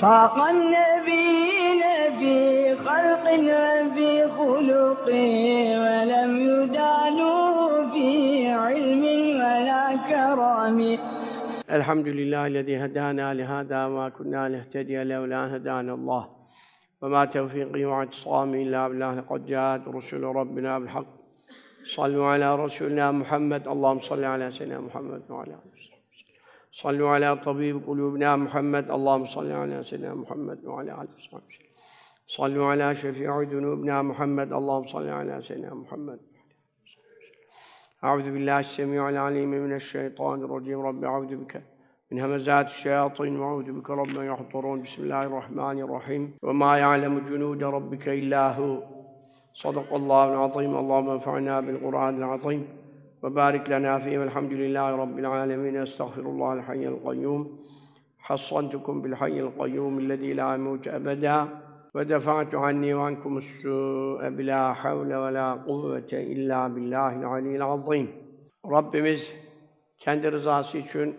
فاق النبيين في خلق وفي خلق ولم يدانوا في علم ولا كرم. الحمد لله الذي هدانا لهذا وما كنا نهتدي لولا هدانا الله. وما توفيقي واعتصامي إلا بالله لقد جاءت رسل ربنا بالحق. صلوا على رسولنا محمد اللهم صل على سيدنا محمد وعلى وصحبه صلوا على طبيب قلوبنا محمد. اللهم صل على سيدنا محمد وعلى آله وصحبه صلوا على شفيع ذنوبنا محمد. اللهم صل على سيدنا محمد أعوذ بالله السميع العليم من الشيطان الرجيم. رب أعوذ بك من همزات الشياطين وأعوذ بك رب أن يحضرون. بسم الله الرحمن الرحيم. وما يعلم جنود ربك إلا هو. صدق الله العظيم. اللهم انفعنا بالقرآن العظيم. وبارك لنا فيه والحمد لله رب العالمين استغفر الله الحي القيوم حصنتكم بالحي القيوم الذي لا يموت أبدا ودفعت عني وعنكم السوء بلا حول ولا قوة إلا بالله العلي العظيم Rabbimiz kendi rızası için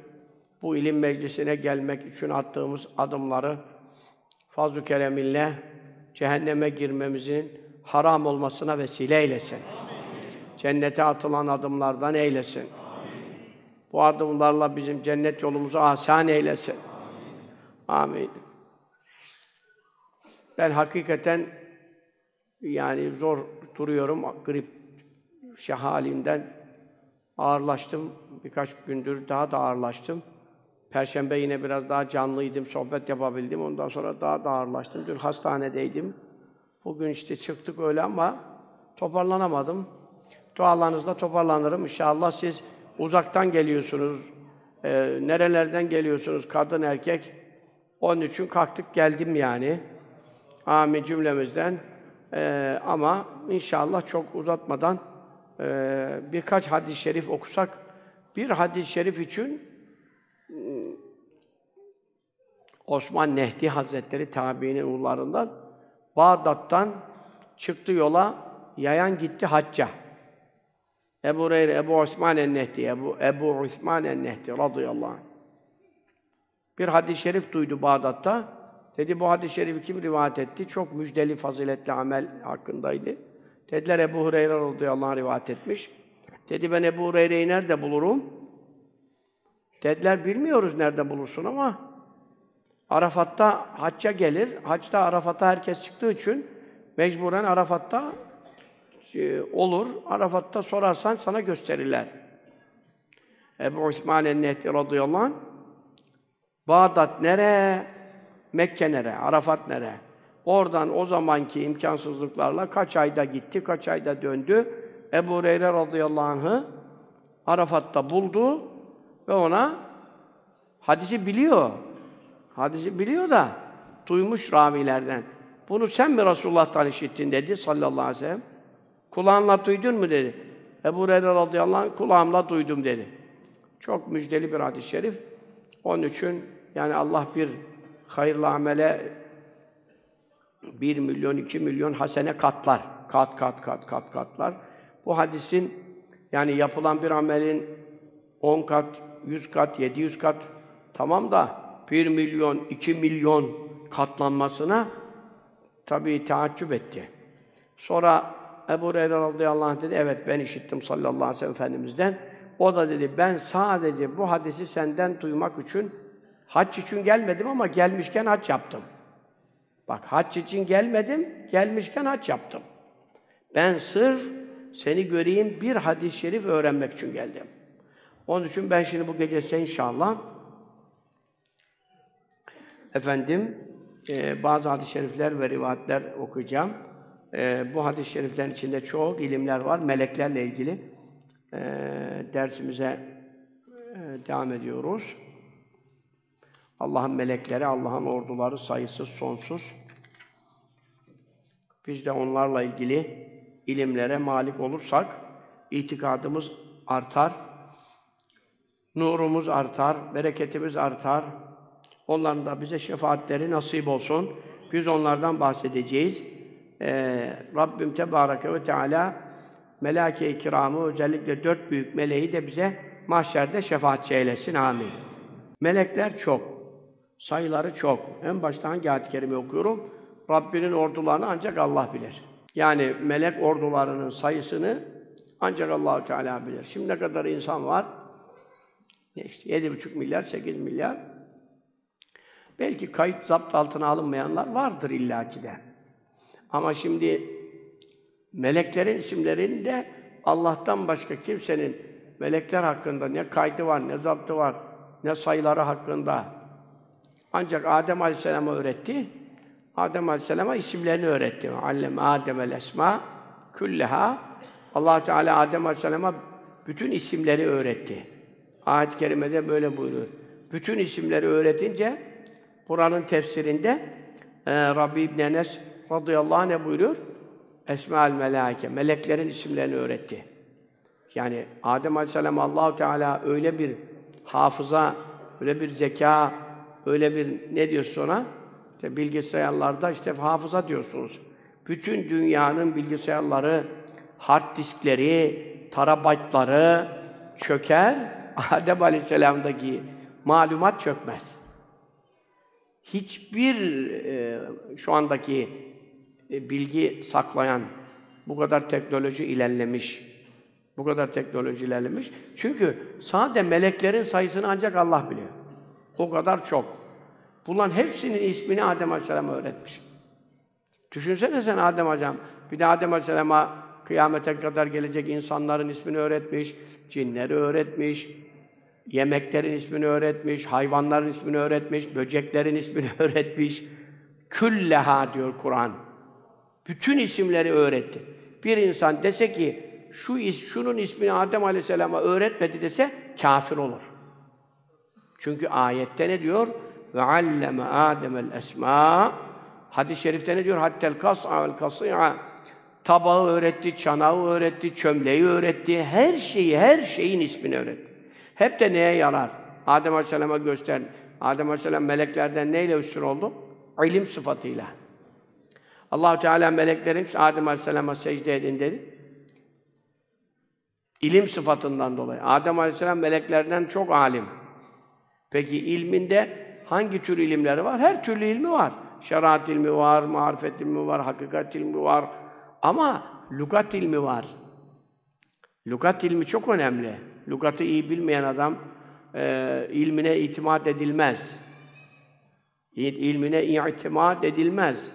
bu ilim meclisine gelmek için attığımız adımları fazl-ı kereminle cehenneme girmemizin haram olmasına vesile eylesin. Cennete atılan adımlardan eylesin. Bu adımlarla bizim cennet yolumuzu asan eylesin. Amin. Ben hakikaten yani zor duruyorum. Grip şey halimden ağırlaştım. Birkaç gündür daha da ağırlaştım. Perşembe yine biraz daha canlıydım, sohbet yapabildim. Ondan sonra daha da ağırlaştım. Dün hastanedeydim. Bugün işte çıktık öyle ama toparlanamadım. Dualarınızla toparlanırım. İnşallah siz uzaktan geliyorsunuz. Ee, nerelerden geliyorsunuz? Kadın, erkek. Onun için kalktık geldim yani. Amin cümlemizden. Ee, ama inşallah çok uzatmadan e, birkaç hadis-i şerif okusak, bir hadis-i şerif için ıı, Osman Nehdi Hazretleri tabiinin ullarından Bağdat'tan çıktı yola, yayan gitti hacca. Ebu Hureyre, Ebu Osman el-Nehdi, Ebu, Ebu Osman el-Nehdi radıyallahu anh. Bir hadis-i şerif duydu Bağdat'ta. Dedi bu hadis-i şerifi kim rivayet etti? Çok müjdeli, faziletli amel hakkındaydı. Dediler Ebu Hureyre radıyallahu anh rivayet etmiş. Dedi ben Ebu Hureyre'yi nerede bulurum? Dediler bilmiyoruz nerede bulursun ama Arafat'ta hacca gelir. Haçta Arafat'a herkes çıktığı için mecburen Arafat'ta e, olur. Arafat'ta sorarsan sana gösterirler. Ebu Osman el-Nehdi radıyallahu anh Bağdat nere? Mekke nere? Arafat nere? Oradan o zamanki imkansızlıklarla kaç ayda gitti, kaç ayda döndü. Ebu Hureyre radıyallahu anh'ı Arafat'ta buldu ve ona hadisi biliyor. Hadisi biliyor da duymuş ravilerden. Bunu sen mi Resulullah'tan işittin dedi sallallahu aleyhi ve sellem. Kulağınla duydun mu dedi. Ebu Hureyre radıyallahu anh kulağımla duydum dedi. Çok müjdeli bir hadis-i şerif. Onun için yani Allah bir hayırlı amele bir milyon, iki milyon hasene katlar. Kat, kat, kat, kat, katlar. Bu hadisin yani yapılan bir amelin on kat, yüz kat, yedi yüz kat tamam da bir milyon, iki milyon katlanmasına tabii taaccüp etti. Sonra Ebu Hureyre radıyallahu anh dedi, evet ben işittim sallallahu aleyhi ve sellem Efendimiz'den. O da dedi, ben sadece bu hadisi senden duymak için, hac için gelmedim ama gelmişken hac yaptım. Bak hac için gelmedim, gelmişken hac yaptım. Ben sırf seni göreyim, bir hadis-i şerif öğrenmek için geldim. Onun için ben şimdi bu gece size inşallah efendim e, bazı hadis-i şerifler ve rivayetler okuyacağım. E, bu hadis-i şeriflerin içinde çok ilimler var, meleklerle ilgili. E, dersimize e, devam ediyoruz. Allah'ın melekleri, Allah'ın orduları sayısız, sonsuz. Biz de onlarla ilgili ilimlere malik olursak, itikadımız artar, nurumuz artar, bereketimiz artar. Onların da bize şefaatleri nasip olsun. Biz onlardan bahsedeceğiz. Ee, Rabbim Tebareke ve Teala melâke-i kiramı, özellikle dört büyük meleği de bize mahşerde şefaatçi eylesin. Amin. Melekler çok. Sayıları çok. En başta hangi ayet-i kerime okuyorum? Rabbinin ordularını ancak Allah bilir. Yani melek ordularının sayısını ancak allah Teala bilir. Şimdi ne kadar insan var? İşte yedi buçuk milyar, sekiz milyar. Belki kayıt zapt altına alınmayanlar vardır illaki de. Ama şimdi meleklerin isimlerinde Allah'tan başka kimsenin melekler hakkında ne kaydı var, ne zaptı var, ne sayıları hakkında. Ancak Adem Aleyhisselam'a öğretti. Adem Aleyhisselam'a isimlerini öğretti. Allem Adem el esma külleha. Allah Teala Adem Aleyhisselam'a bütün isimleri öğretti. Ayet-i kerimede böyle buyuruyor. Bütün isimleri öğretince Kur'an'ın tefsirinde e, Rabbi İbn Enes radıyallahu anh ne buyuruyor? Esmaül melaike, meleklerin isimlerini öğretti. Yani Adem Aleyhisselam Allahu Teala öyle bir hafıza, öyle bir zeka, öyle bir ne diyorsun ona? İşte bilgisayarlarda işte hafıza diyorsunuz. Bütün dünyanın bilgisayarları, hard diskleri, terabaytları çöker. Adem Aleyhisselam'daki malumat çökmez. Hiçbir e, şu andaki bilgi saklayan, bu kadar teknoloji ilerlemiş, bu kadar teknoloji ilerlemiş. Çünkü sadece meleklerin sayısını ancak Allah biliyor. O kadar çok. Bunların hepsinin ismini Adem Aleyhisselam'a öğretmiş. Düşünsene sen Adem Aleyhisselam, bir de Adem Aleyhisselam'a kıyamete kadar gelecek insanların ismini öğretmiş, cinleri öğretmiş, yemeklerin ismini öğretmiş, hayvanların ismini öğretmiş, böceklerin ismini öğretmiş. Külleha diyor Kur'an. Bütün isimleri öğretti. Bir insan dese ki şu is, şunun ismini Adem Aleyhisselam'a öğretmedi dese kafir olur. Çünkü ayette ne diyor? Ve alleme Adem'el esma. Hadis-i şerifte ne diyor? Hattel kas'a vel kası'a. Tabağı öğretti, çanağı öğretti, çömleği öğretti, her şeyi, her şeyin ismini öğretti. Hep de neye yarar? Adem Aleyhisselam'a göster. Adem Aleyhisselam meleklerden neyle üstün oldu? İlim sıfatıyla. Allah Teala meleklerin Adem Aleyhisselam'a secde edin dedi. İlim sıfatından dolayı. Adem Aleyhisselam meleklerden çok alim. Peki ilminde hangi tür ilimleri var? Her türlü ilmi var. Şeriat ilmi var, marifet ilmi var, hakikat ilmi var. Ama lugat ilmi var. Lugat ilmi çok önemli. Lugatı iyi bilmeyen adam e, ilmine itimat edilmez. İlmine itimat edilmez.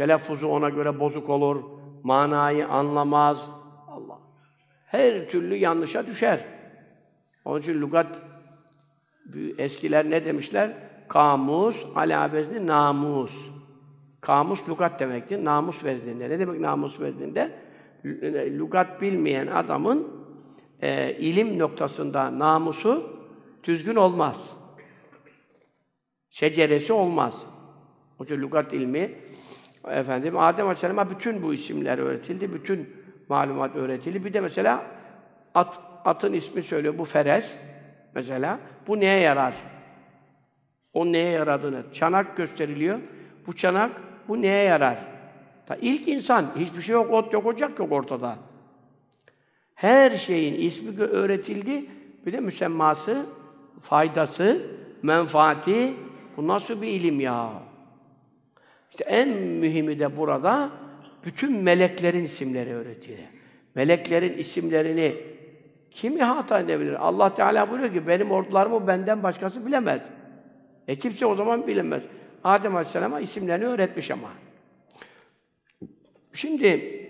Telaffuzu ona göre bozuk olur, manayı anlamaz. Allah. Her türlü yanlışa düşer. Onun için lugat eskiler ne demişler? Kamus, ala vezni namus. Kamus lugat demektir. Namus vezninde. Ne demek namus vezninde? Lugat bilmeyen adamın e, ilim noktasında namusu düzgün olmaz. Şeceresi olmaz. İçin lugat ilmi efendim Adem Aleyhisselam'a bütün bu isimler öğretildi, bütün malumat öğretildi. Bir de mesela at, atın ismi söylüyor. Bu Ferez mesela. Bu neye yarar? O neye yaradığını. Çanak gösteriliyor. Bu çanak bu neye yarar? Ta ilk insan hiçbir şey yok, ot yok, ocak yok ortada. Her şeyin ismi öğretildi. Bir de müsemması, faydası, menfaati. Bu nasıl bir ilim ya? İşte en mühimi de burada bütün meleklerin isimleri öğretildi. Meleklerin isimlerini kim ihata edebilir? Allah Teala buyuruyor ki benim ordularımı benden başkası bilemez. E kimse o zaman bilemez. Adem Aleyhisselam'a isimlerini öğretmiş ama. Şimdi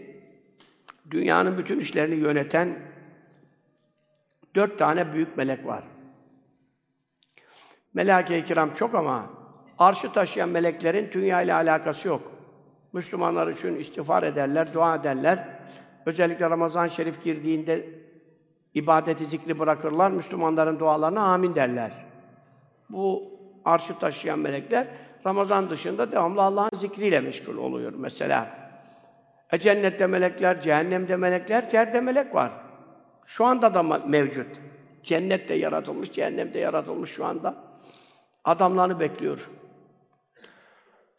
dünyanın bütün işlerini yöneten dört tane büyük melek var. Melek-i kiram çok ama arşı taşıyan meleklerin dünya ile alakası yok. Müslümanlar için istiğfar ederler, dua ederler. Özellikle Ramazan Şerif girdiğinde ibadeti zikri bırakırlar, Müslümanların dualarına amin derler. Bu arşı taşıyan melekler Ramazan dışında devamlı Allah'ın zikriyle meşgul oluyor mesela. E cennette melekler, cehennemde melekler, yerde melek var. Şu anda da mevcut. Cennette yaratılmış, cehennemde yaratılmış şu anda. Adamlarını bekliyor.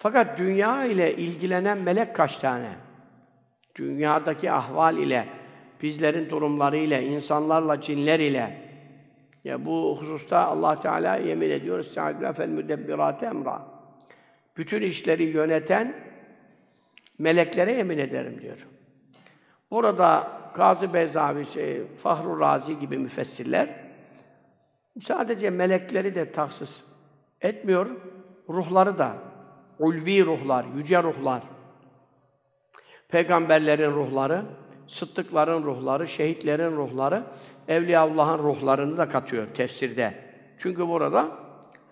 Fakat dünya ile ilgilenen melek kaç tane? Dünyadaki ahval ile, bizlerin durumları ile, insanlarla, cinler ile Ya bu hususta Allah Teala yemin ediyor. Estaizu fel müdebbirate emra. Bütün işleri yöneten meleklere yemin ederim diyor. Burada Gazi Beyzavi, şey, Fahru Razi gibi müfessirler sadece melekleri de taksis etmiyor, ruhları da, ulvi ruhlar, yüce ruhlar, peygamberlerin ruhları, sıddıkların ruhları, şehitlerin ruhları, Evliyaullah'ın ruhlarını da katıyor tefsirde. Çünkü burada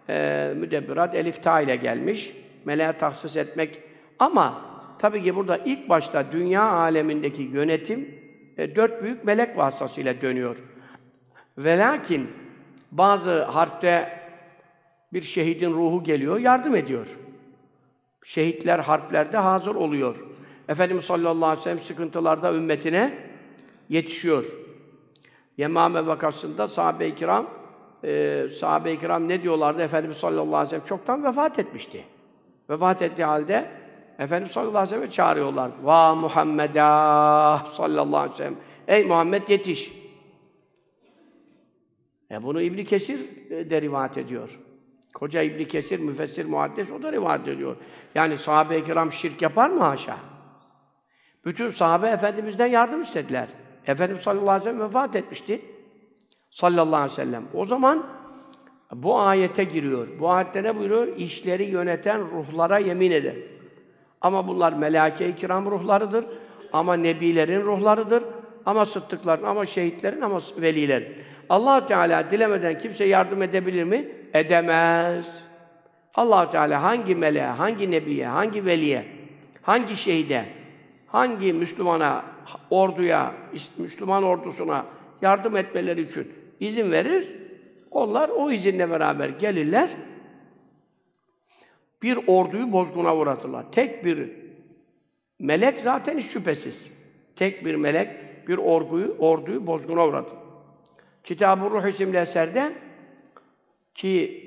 e, müdebbirat elif ta ile gelmiş, meleğe tahsis etmek ama tabii ki burada ilk başta dünya alemindeki yönetim e, dört büyük melek vasıtasıyla dönüyor. Ve lakin bazı harpte bir şehidin ruhu geliyor, yardım ediyor. Şehitler harplerde hazır oluyor. Efendimiz sallallahu aleyhi ve sellem sıkıntılarda ümmetine yetişiyor. Yemame vakasında sahabe-i kiram e, sahabe-i kiram ne diyorlardı? Efendimiz sallallahu aleyhi ve sellem çoktan vefat etmişti. Vefat ettiği halde Efendimiz sallallahu aleyhi ve sellem çağırıyorlar. Va Muhammeda sallallahu aleyhi ve sellem. Ey Muhammed yetiş. E bunu İbn Kesir e, de rivayet ediyor. Koca İbn Kesir, müfessir, muhaddis o da rivayet ediyor. Yani sahabe-i kiram şirk yapar mı haşa? Bütün sahabe Efendimiz'den yardım istediler. Efendimiz sallallahu aleyhi ve sellem vefat etmişti. Sallallahu aleyhi ve sellem. O zaman bu ayete giriyor. Bu ayette ne buyuruyor? İşleri yöneten ruhlara yemin eder. Ama bunlar melâke-i kiram ruhlarıdır. Ama nebilerin ruhlarıdır. Ama sıddıkların, ama şehitlerin, ama velilerin. allah Teala dilemeden kimse yardım edebilir mi? Edemez. allah Teala hangi meleğe, hangi nebiye, hangi veliye, hangi şehide, hangi Müslümana, orduya, Müslüman ordusuna yardım etmeleri için izin verir. Onlar o izinle beraber gelirler. Bir orduyu bozguna uğratırlar. Tek bir melek zaten hiç şüphesiz. Tek bir melek bir orduyu, orduyu bozguna uğratır. Kitab-ı Ruh isimli eserde ki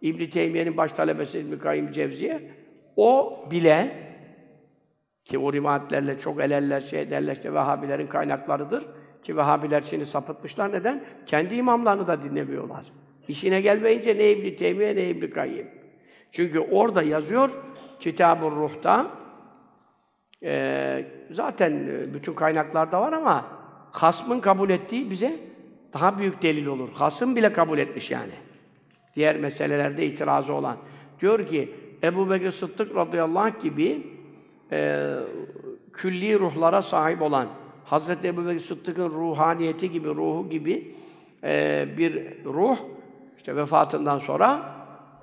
İbn Teymiye'nin baş talebesi İbn Kayyim Cevziye o bile ki o rivayetlerle çok elerler, şey ederler, işte Vehhabilerin kaynaklarıdır. Ki Vehhabiler şimdi sapıtmışlar. Neden? Kendi imamlarını da dinlemiyorlar. İşine gelmeyince ne İbn-i Teymiye ne İbn-i Kayyim. Çünkü orada yazıyor, Kitab-ı Ruh'ta, e, zaten bütün kaynaklarda var ama hasmın kabul ettiği bize daha büyük delil olur. Hasım bile kabul etmiş yani. Diğer meselelerde itirazı olan. Diyor ki, Ebu Bekir Sıddık radıyallahu anh gibi e, külli ruhlara sahip olan Hazreti Ebu Bekir Sıddık'ın ruhaniyeti gibi, ruhu gibi e, bir ruh işte vefatından sonra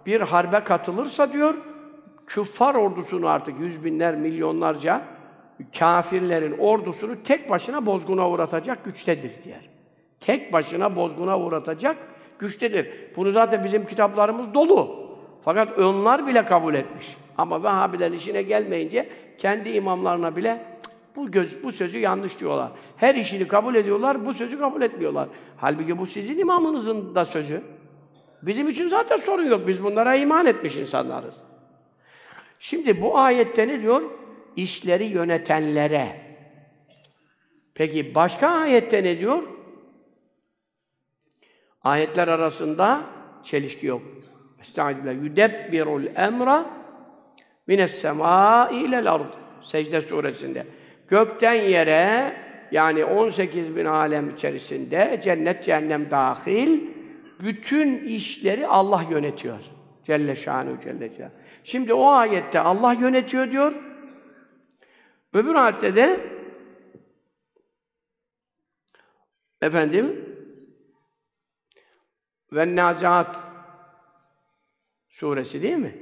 bir harbe katılırsa diyor küffar ordusunu artık yüz binler, milyonlarca kafirlerin ordusunu tek başına bozguna uğratacak güçtedir diyor. Tek başına bozguna uğratacak güçtedir. Bunu zaten bizim kitaplarımız dolu. Fakat onlar bile kabul etmiş. Ama Vehhabilerin işine gelmeyince kendi imamlarına bile bu göz, bu sözü yanlış diyorlar. Her işini kabul ediyorlar, bu sözü kabul etmiyorlar. Halbuki bu sizin imamınızın da sözü. Bizim için zaten sorun yok. Biz bunlara iman etmiş insanlarız. Şimdi bu ayette ne diyor? İşleri yönetenlere. Peki başka ayette ne diyor? Ayetler arasında çelişki yok. Estağfirullah. Yudebbirul emra mines semâi ilel ard. Secde suresinde. Gökten yere yani 18 bin alem içerisinde cennet cehennem dahil bütün işleri Allah yönetiyor. Celle şanu celle celaluhu. Şimdi o ayette Allah yönetiyor diyor. Öbür ayette de efendim ve Naziat suresi değil mi?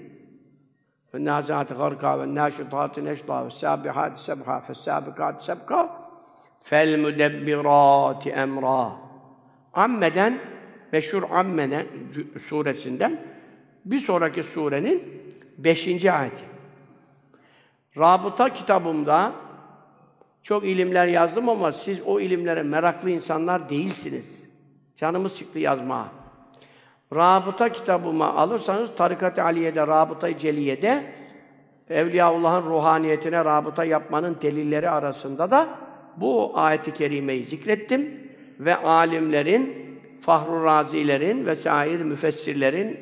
Ve Naziat garka ve naşitat neşta ve sabihat sebha ve sabikat sebka fel mudebbirat emra. Ammeden meşhur Ammene suresinden bir sonraki surenin beşinci ayeti. Rabıta kitabımda çok ilimler yazdım ama siz o ilimlere meraklı insanlar değilsiniz. Canımız çıktı yazmaya. Rabıta kitabıma alırsanız Tarikat-ı Aliye'de, Rabıta-i Celiye'de Evliyaullah'ın ruhaniyetine rabıta yapmanın delilleri arasında da bu ayeti kerimeyi zikrettim ve alimlerin Fahru Razilerin vesaire müfessirlerin,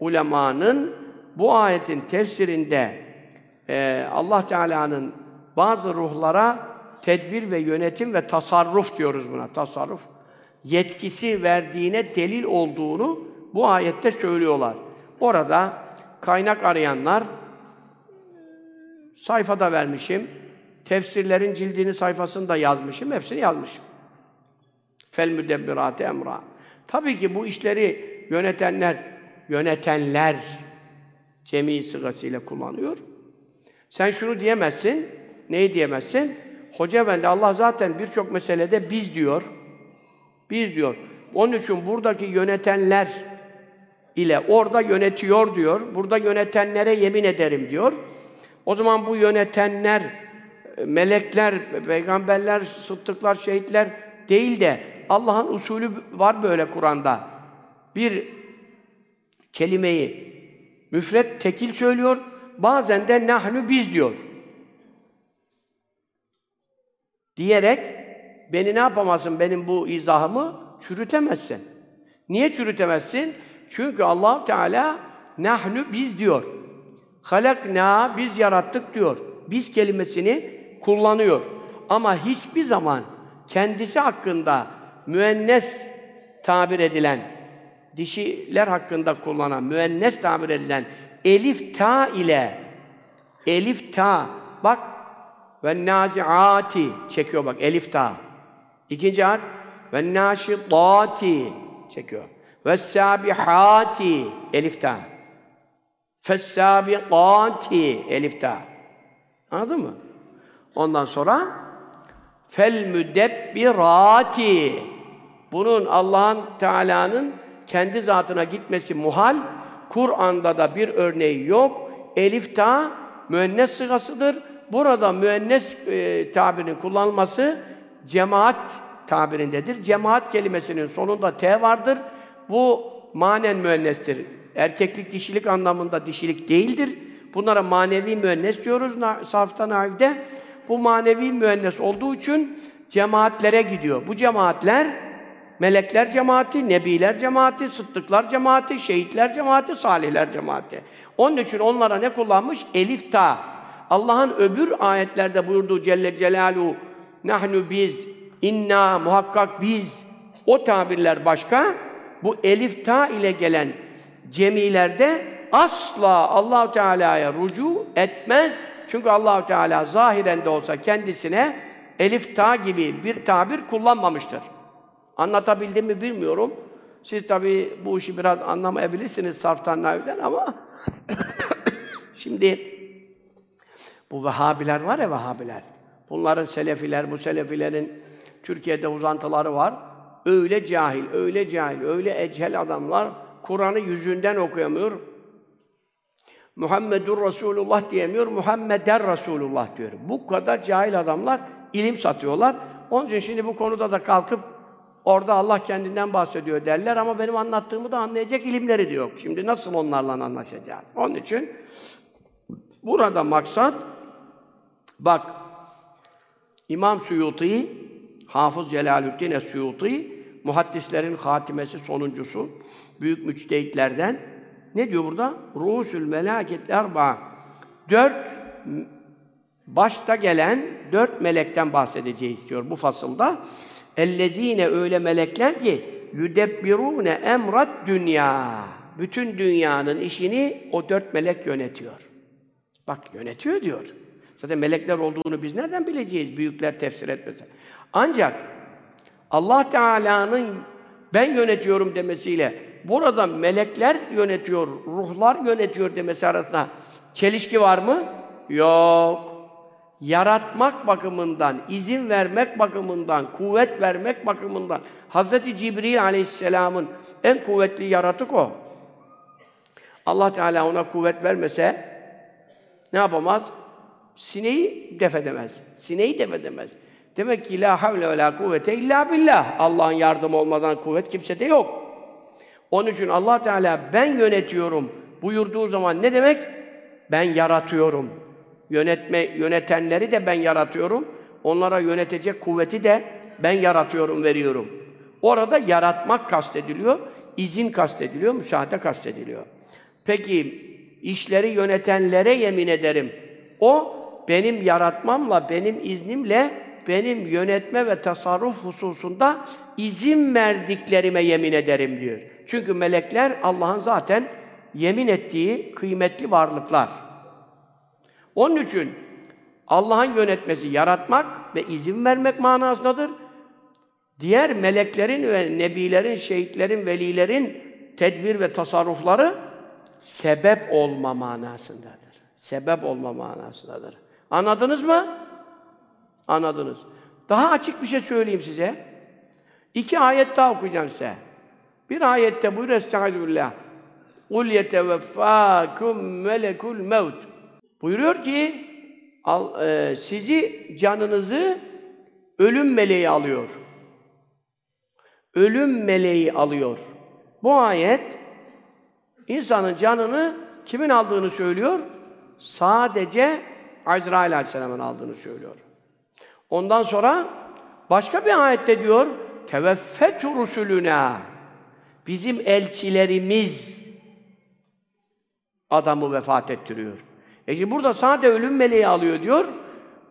ulemanın bu ayetin tefsirinde e, Allah Teala'nın bazı ruhlara tedbir ve yönetim ve tasarruf diyoruz buna. Tasarruf yetkisi verdiğine delil olduğunu bu ayette söylüyorlar. Orada kaynak arayanlar sayfada vermişim. Tefsirlerin cildini sayfasında yazmışım. Hepsini yazmışım. Fel müdebbirate emra. Tabii ki bu işleri yönetenler, yönetenler cemi sıgasıyla kullanıyor. Sen şunu diyemezsin, neyi diyemezsin? Hoca efendi Allah zaten birçok meselede biz diyor. Biz diyor. Onun için buradaki yönetenler ile orada yönetiyor diyor. Burada yönetenlere yemin ederim diyor. O zaman bu yönetenler melekler, peygamberler, sıddıklar, şehitler değil de Allah'ın usulü var böyle Kur'an'da. Bir kelimeyi müfret tekil söylüyor, bazen de nahnu biz diyor. Diyerek beni ne yapamazsın benim bu izahımı çürütemezsin. Niye çürütemezsin? Çünkü Allah Teala nahnu biz diyor. Halakna biz yarattık diyor. Biz kelimesini kullanıyor. Ama hiçbir zaman kendisi hakkında müennes tabir edilen, dişiler hakkında kullanan, müennes tabir edilen elif ta ile elif ta bak ve naziati çekiyor bak elif ta. İkinci harf ve naşidati çekiyor. Ve sabihati elif ta. Fessabiqati elif ta. Anladın mı? Ondan sonra fel müdebbirati. Bunun Allah'ın Teala'nın kendi zatına gitmesi muhal. Kur'an'da da bir örneği yok. Elif ta müennes sıgasıdır. Burada müennes e, tabirinin kullanılması cemaat tabirindedir. Cemaat kelimesinin sonunda T vardır. Bu manen müennestir. Erkeklik, dişilik anlamında dişilik değildir. Bunlara manevi müennes diyoruz sarfta naivde. Bu manevi müennes olduğu için cemaatlere gidiyor. Bu cemaatler melekler cemaati, nebiler cemaati, sıddıklar cemaati, şehitler cemaati, salihler cemaati. Onun için onlara ne kullanmış? Elif ta. Allah'ın öbür ayetlerde buyurduğu Celle Celaluhu nahnu biz, inna muhakkak biz o tabirler başka. Bu elif ta ile gelen cemilerde asla Allah Teala'ya rucu etmez. Çünkü Allah Teala zahiren de olsa kendisine elif ta gibi bir tabir kullanmamıştır. Anlatabildim mi bilmiyorum. Siz tabii bu işi biraz anlamayabilirsiniz sarftan naviden ama şimdi bu Vehhabiler var ya Vehhabiler. Bunların Selefiler, bu Selefilerin Türkiye'de uzantıları var. Öyle cahil, öyle cahil, öyle ecel adamlar Kur'an'ı yüzünden okuyamıyor. Muhammedur Resulullah diyemiyor, Muhammeder Resulullah diyor. Bu kadar cahil adamlar ilim satıyorlar. Onun için şimdi bu konuda da kalkıp orada Allah kendinden bahsediyor derler ama benim anlattığımı da anlayacak ilimleri de yok. Şimdi nasıl onlarla anlaşacağız? Onun için burada maksat bak İmam Suyuti, Hafız Celalüddin Es-Suyuti, muhaddislerin hatimesi sonuncusu, büyük müçtehitlerden. Ne diyor burada? Ruhusül melâket erba. Dört başta gelen dört melekten bahsedeceğiz diyor bu fasılda. Ellezine öyle melekler ki yüdebbirûne emrat dünya. Bütün dünyanın işini o dört melek yönetiyor. Bak yönetiyor diyor. Zaten melekler olduğunu biz nereden bileceğiz? Büyükler tefsir etmese. Ancak Allah Teala'nın ben yönetiyorum demesiyle burada melekler yönetiyor, ruhlar yönetiyor demesi arasında çelişki var mı? Yok. Yaratmak bakımından, izin vermek bakımından, kuvvet vermek bakımından Hz. Cibril Aleyhisselam'ın en kuvvetli yaratık o. Allah Teala ona kuvvet vermese ne yapamaz? Sineği def edemez. Sineği def edemez. Demek ki la havle ve la kuvvete illa billah. Allah'ın yardımı olmadan kuvvet kimsede yok. Onun için Allah Teala ben yönetiyorum buyurduğu zaman ne demek? Ben yaratıyorum. Yönetme yönetenleri de ben yaratıyorum. Onlara yönetecek kuvveti de ben yaratıyorum, veriyorum. Orada yaratmak kastediliyor, izin kastediliyor, müsaade kastediliyor. Peki işleri yönetenlere yemin ederim. O benim yaratmamla, benim iznimle benim yönetme ve tasarruf hususunda izin verdiklerime yemin ederim diyor. Çünkü melekler Allah'ın zaten yemin ettiği kıymetli varlıklar. Onun için Allah'ın yönetmesi yaratmak ve izin vermek manasındadır. Diğer meleklerin ve nebilerin, şehitlerin, velilerin tedbir ve tasarrufları sebep olma manasındadır. Sebep olma manasındadır. Anladınız mı? Anladınız. Daha açık bir şey söyleyeyim size. İki ayet daha okuyacağım size. Bir ayette buyur Estağfirullah. قُلْ يَتَوَفَّاكُمْ melekul mevt. Buyuruyor ki al, e, sizi canınızı ölüm meleği alıyor. Ölüm meleği alıyor. Bu ayet insanın canını kimin aldığını söylüyor? Sadece Azrail Aleyhisselam'ın aldığını söylüyor. Ondan sonra başka bir ayette diyor teveffet rusuluna bizim elçilerimiz adamı vefat ettiriyor. E şimdi burada sadece ölüm meleği alıyor diyor.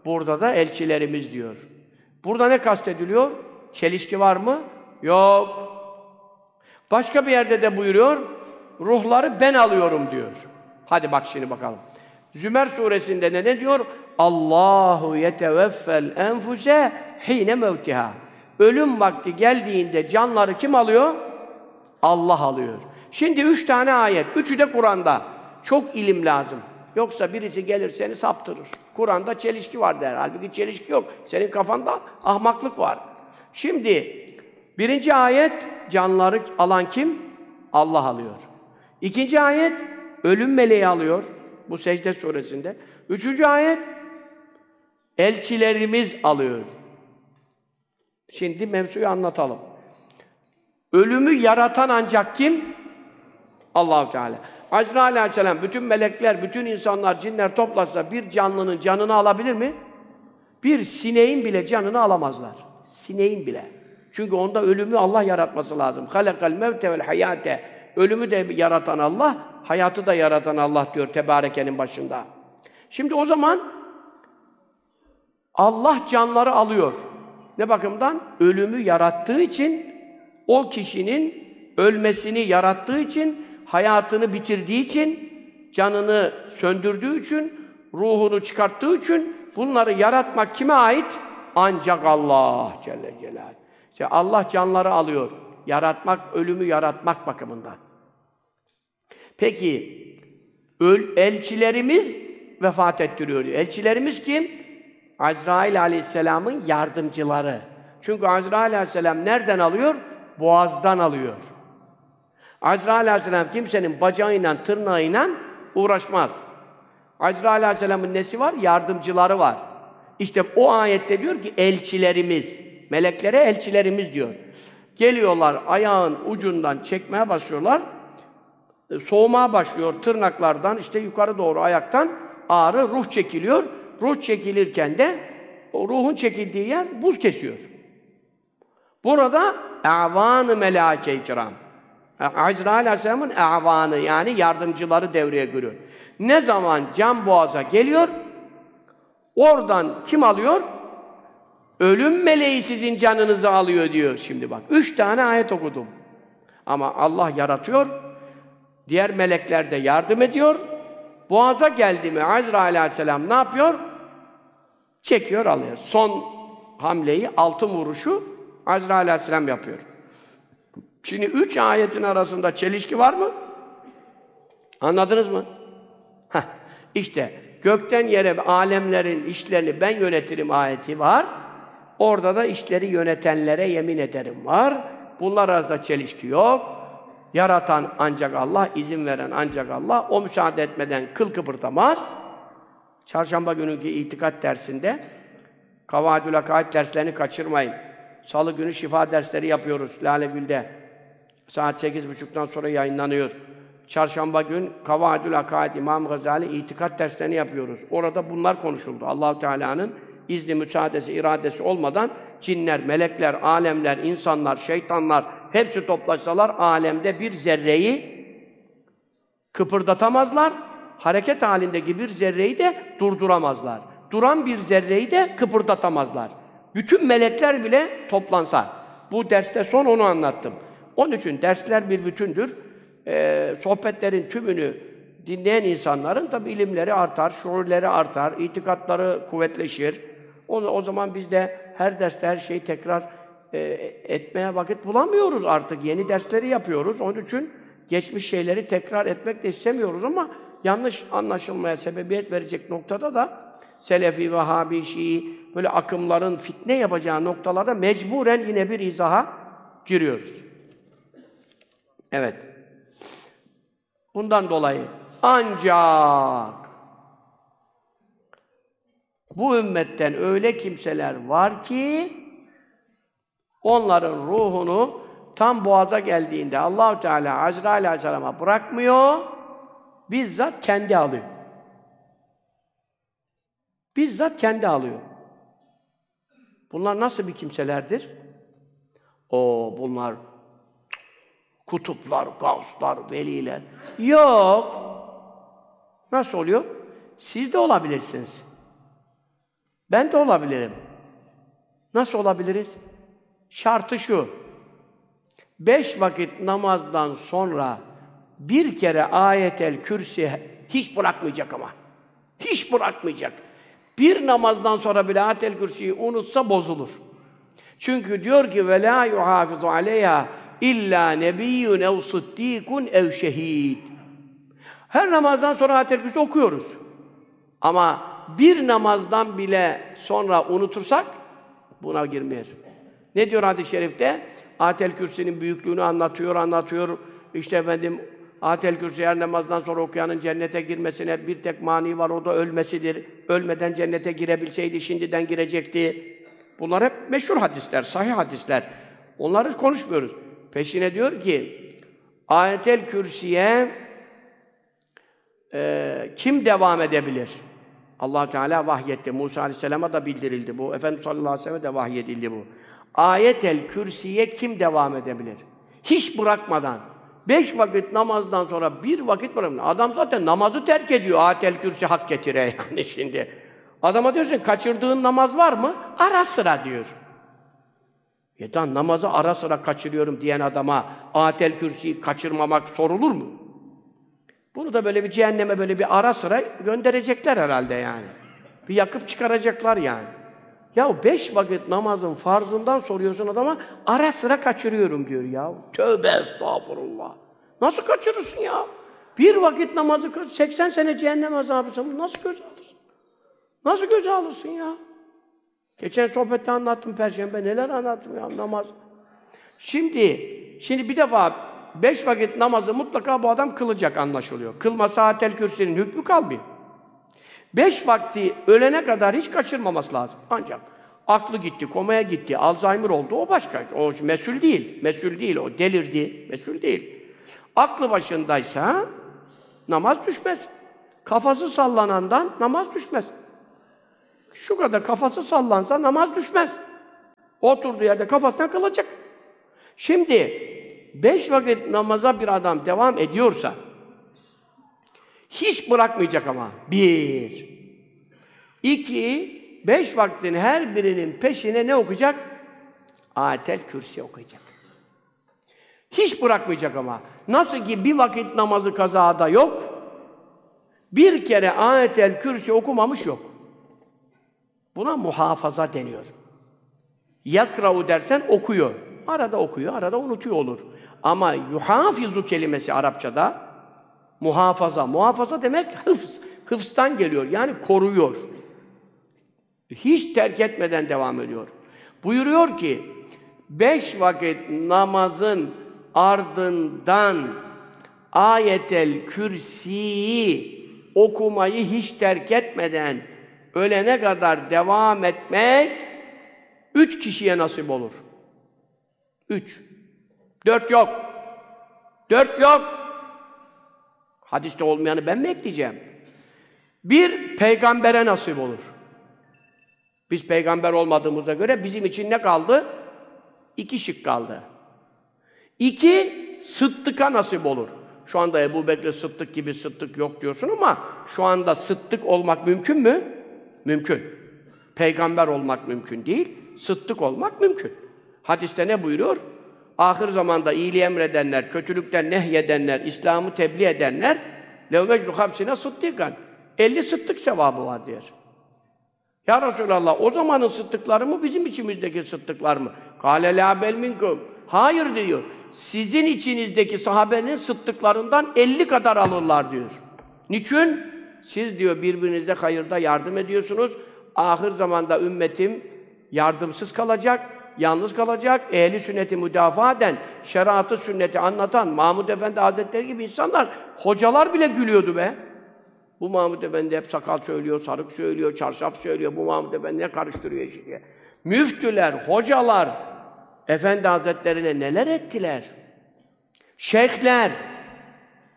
Burada da elçilerimiz diyor. Burada ne kastediliyor? Çelişki var mı? Yok. Başka bir yerde de buyuruyor, ruhları ben alıyorum diyor. Hadi bak şimdi bakalım. Zümer suresinde ne, ne diyor? Allahu yeteveffel enfuse hine mevtiha. Ölüm vakti geldiğinde canları kim alıyor? Allah alıyor. Şimdi üç tane ayet, üçü de Kur'an'da. Çok ilim lazım. Yoksa birisi gelir seni saptırır. Kur'an'da çelişki var der. Halbuki çelişki yok. Senin kafanda ahmaklık var. Şimdi birinci ayet canları alan kim? Allah alıyor. İkinci ayet ölüm meleği alıyor. Bu secde suresinde. Üçüncü ayet elçilerimiz alıyor. Şimdi mevzuyu anlatalım. Ölümü yaratan ancak kim? Allahu Teala. Azrail Aleyhisselam bütün melekler, bütün insanlar, cinler toplarsa bir canlının canını alabilir mi? Bir sineğin bile canını alamazlar. Sineğin bile. Çünkü onda ölümü Allah yaratması lazım. Halakal mevte vel hayate. Ölümü de yaratan Allah, hayatı da yaratan Allah diyor Tebareke'nin başında. Şimdi o zaman Allah canları alıyor. Ne bakımdan? Ölümü yarattığı için, o kişinin ölmesini yarattığı için, hayatını bitirdiği için, canını söndürdüğü için, ruhunu çıkarttığı için bunları yaratmak kime ait? Ancak Allah Celle Celaluhu. İşte Allah canları alıyor. Yaratmak, ölümü yaratmak bakımından. Peki, öl, elçilerimiz vefat ettiriyor. Elçilerimiz kim? Azrail Aleyhisselam'ın yardımcıları. Çünkü Azrail Aleyhisselam nereden alıyor? Boğazdan alıyor. Azrail Aleyhisselam kimsenin bacağıyla, tırnağıyla uğraşmaz. Azrail Aleyhisselam'ın nesi var? Yardımcıları var. İşte o ayette diyor ki elçilerimiz, meleklere elçilerimiz diyor. Geliyorlar ayağın ucundan çekmeye başlıyorlar. E, soğumaya başlıyor tırnaklardan işte yukarı doğru ayaktan ağrı ruh çekiliyor. Ruh çekilirken de o ruhun çekildiği yer buz kesiyor. Burada evanı melâke-i kiram. Azrail Aleyhisselam'ın evanı yani yardımcıları devreye giriyor. Ne zaman can boğaza geliyor, oradan kim alıyor? Ölüm meleği sizin canınızı alıyor diyor şimdi bak. Üç tane ayet okudum. Ama Allah yaratıyor, diğer melekler de yardım ediyor. Boğaza geldi mi Azrail Aleyhisselam ne yapıyor? Çekiyor, alıyor. Son hamleyi, altın vuruşu Azrail Aleyhisselam yapıyor. Şimdi üç ayetin arasında çelişki var mı? Anladınız mı? Heh, işte gökten yere alemlerin işlerini ben yönetirim ayeti var. Orada da işleri yönetenlere yemin ederim var. Bunlar arasında çelişki yok. Yaratan ancak Allah, izin veren ancak Allah. O müsaade etmeden kıl kıpırtamaz. Çarşamba gününkü itikat dersinde Kavadül Akaid derslerini kaçırmayın. Salı günü şifa dersleri yapıyoruz Lale Gül'de. Saat sekiz buçuktan sonra yayınlanıyor. Çarşamba gün Kavadül Akaid İmam Gazali itikat derslerini yapıyoruz. Orada bunlar konuşuldu. Allahu Teala'nın izni, müsaadesi, iradesi olmadan cinler, melekler, alemler, insanlar, şeytanlar hepsi toplaşsalar alemde bir zerreyi kıpırdatamazlar. Hareket halindeki bir zerreyi de durduramazlar. Duran bir zerreyi de kıpırdatamazlar. Bütün melekler bile toplansa. Bu derste son onu anlattım. Onun için dersler bir bütündür. Ee, sohbetlerin tümünü dinleyen insanların tabi ilimleri artar, şuurları artar, itikatları kuvvetleşir. O, o zaman biz de her derste her şeyi tekrar e, etmeye vakit bulamıyoruz artık. Yeni dersleri yapıyoruz. Onun için geçmiş şeyleri tekrar etmek de istemiyoruz ama yanlış anlaşılmaya sebebiyet verecek noktada da Selefi, Vahabi, Şii böyle akımların fitne yapacağı noktalarda mecburen yine bir izaha giriyoruz. Evet. Bundan dolayı ancak bu ümmetten öyle kimseler var ki onların ruhunu tam boğaza geldiğinde Allahu Teala Azrail Aleyhisselam'a bırakmıyor, bizzat kendi alıyor. Bizzat kendi alıyor. Bunlar nasıl bir kimselerdir? O bunlar kutuplar, gavslar, veliler. Yok. Nasıl oluyor? Siz de olabilirsiniz. Ben de olabilirim. Nasıl olabiliriz? Şartı şu. Beş vakit namazdan sonra bir kere ayetel kürsi hiç bırakmayacak ama. Hiç bırakmayacak. Bir namazdan sonra bile ayetel kürsiyi unutsa bozulur. Çünkü diyor ki ve la yuhafizu aleyha illa nebiyyun ev sıddîkun ev şehid. Her namazdan sonra ayetel kürsi okuyoruz. Ama bir namazdan bile sonra unutursak buna girmeyiz. Ne diyor hadis-i şerifte? Atel Kürsi'nin büyüklüğünü anlatıyor, anlatıyor. İşte efendim Atel Kürsi her namazdan sonra okuyanın cennete girmesine bir tek mani var, o da ölmesidir. Ölmeden cennete girebilseydi şimdiden girecekti. Bunlar hep meşhur hadisler, sahih hadisler. Onları konuşmuyoruz. Peşine diyor ki, Ayetel Kürsi'ye e, kim devam edebilir? allah Teala vahyetti. Musa Aleyhisselam'a da bildirildi bu. Efendimiz sallallahu aleyhi ve sellem'e de vahyedildi bu. Ayet-el Kürsi'ye kim devam edebilir? Hiç bırakmadan. Beş vakit namazdan sonra bir vakit bırakmıyor. Adam zaten namazı terk ediyor. Ayet-el Kürsi hak getire yani şimdi. Adama diyorsun kaçırdığın namaz var mı? Ara sıra diyor. Ya namazı ara sıra kaçırıyorum diyen adama Ayet-el Kürsi'yi kaçırmamak sorulur mu? Bunu da böyle bir cehenneme böyle bir ara sıra gönderecekler herhalde yani. Bir yakıp çıkaracaklar yani. Ya beş vakit namazın farzından soruyorsun adama, ara sıra kaçırıyorum diyor ya. Tövbe estağfurullah. Nasıl kaçırırsın ya? Bir vakit namazı 80 sene cehennem azabı nasıl göz alırsın? Nasıl göz alırsın ya? Geçen sohbette anlattım Perşembe, neler anlattım ya namaz. Şimdi, şimdi bir defa beş vakit namazı mutlaka bu adam kılacak anlaşılıyor. Kılma saatel kürsünün hükmü kalmıyor. Beş vakti ölene kadar hiç kaçırmaması lazım. Ancak aklı gitti, komaya gitti, Alzheimer oldu, o başka. O mesul değil, mesul değil, o delirdi, mesul değil. Aklı başındaysa namaz düşmez. Kafası sallanandan namaz düşmez. Şu kadar kafası sallansa namaz düşmez. Oturduğu yerde kafasına kalacak. Şimdi beş vakit namaza bir adam devam ediyorsa hiç bırakmayacak ama. Bir. İki, beş vaktin her birinin peşine ne okuyacak? Ayetel Kürsi okuyacak. Hiç bırakmayacak ama. Nasıl ki bir vakit namazı kazada yok, bir kere ayetel kürsi okumamış yok. Buna muhafaza deniyor. Yakra'u dersen okuyor. Arada okuyor, arada unutuyor olur. Ama yuhafizu kelimesi Arapçada muhafaza. Muhafaza demek hıfz. Hıfzdan geliyor. Yani koruyor. Hiç terk etmeden devam ediyor. Buyuruyor ki beş vakit namazın ardından ayetel kürsiyi okumayı hiç terk etmeden ölene kadar devam etmek üç kişiye nasip olur. Üç. Dört yok. Dört yok. Hadiste olmayanı ben mi ekleyeceğim? Bir, peygambere nasip olur. Biz peygamber olmadığımıza göre bizim için ne kaldı? İki şık kaldı. İki, sıddıka nasip olur. Şu anda Ebu Bekir Sıddık gibi Sıddık yok diyorsun ama şu anda Sıddık olmak mümkün mü? Mümkün. Peygamber olmak mümkün değil, Sıddık olmak mümkün. Hadiste ne buyuruyor? Ahir zamanda iyiliği emredenler, kötülükten nehyedenler, İslam'ı tebliğ edenler levmecru hamsine sıddıkan. 50 sıddık sevabı var diyor. Ya Resulallah o zamanın sıddıkları mı bizim içimizdeki sıddıklar mı? Kâle lâ bel. Hayır diyor. Sizin içinizdeki sahabenin sıddıklarından 50 kadar alırlar diyor. Niçin? Siz diyor birbirinize hayırda yardım ediyorsunuz. Ahir zamanda ümmetim yardımsız kalacak, yalnız kalacak. Ehli sünneti müdafaa eden, şeriatı sünneti anlatan Mahmud Efendi Hazretleri gibi insanlar, hocalar bile gülüyordu be. Bu Mahmud Efendi hep sakal söylüyor, sarık söylüyor, çarşaf söylüyor. Bu Mahmud Efendi ne karıştırıyor işi diye. Müftüler, hocalar, Efendi Hazretlerine neler ettiler? Şeyhler,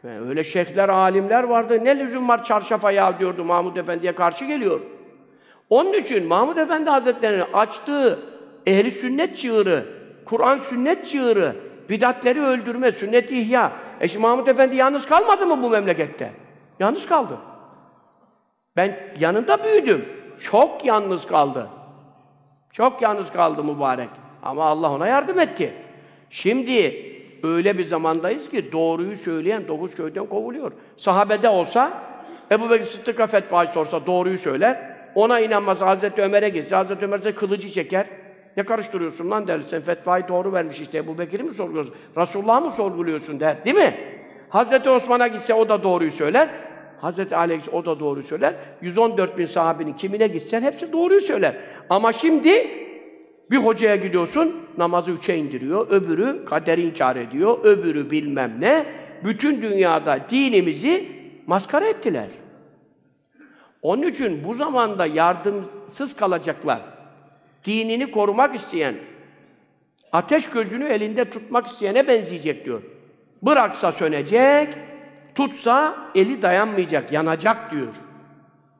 öyle şeyhler, alimler vardı. Ne lüzum var çarşafa ya diyordu Mahmud Efendi'ye karşı geliyor. Onun için Mahmud Efendi Hazretleri'nin açtığı ehli sünnet çığırı, Kur'an sünnet çığırı, bidatleri öldürme, sünnet ihya. E şimdi Mahmud Efendi yalnız kalmadı mı bu memlekette? Yalnız kaldı. Ben yanında büyüdüm. Çok yalnız kaldı. Çok yalnız kaldı mübarek. Ama Allah ona yardım etti. Şimdi öyle bir zamandayız ki doğruyu söyleyen dokuz köyden kovuluyor. Sahabede olsa Ebu Bekir Sıddık'a fetvayı sorsa doğruyu söyler. Ona inanmasa Hazreti Ömer'e gitse, Hazreti Ömer ise kılıcı çeker. Ne karıştırıyorsun lan der. Sen fetvayı doğru vermiş işte. Ebu Bekir'i mi sorguluyorsun? Resulullah'ı mı sorguluyorsun der. Değil mi? Hazreti Osman'a gitse o da doğruyu söyler. Hazreti Ali o da doğruyu söyler. 114 bin sahabinin kimine gitsen hepsi doğruyu söyler. Ama şimdi bir hocaya gidiyorsun, namazı üçe indiriyor, öbürü kaderi inkar ediyor, öbürü bilmem ne. Bütün dünyada dinimizi maskara ettiler. Onun için bu zamanda yardımsız kalacaklar. Dinini korumak isteyen, ateş gözünü elinde tutmak isteyene benzeyecek diyor. Bıraksa sönecek, tutsa eli dayanmayacak, yanacak diyor.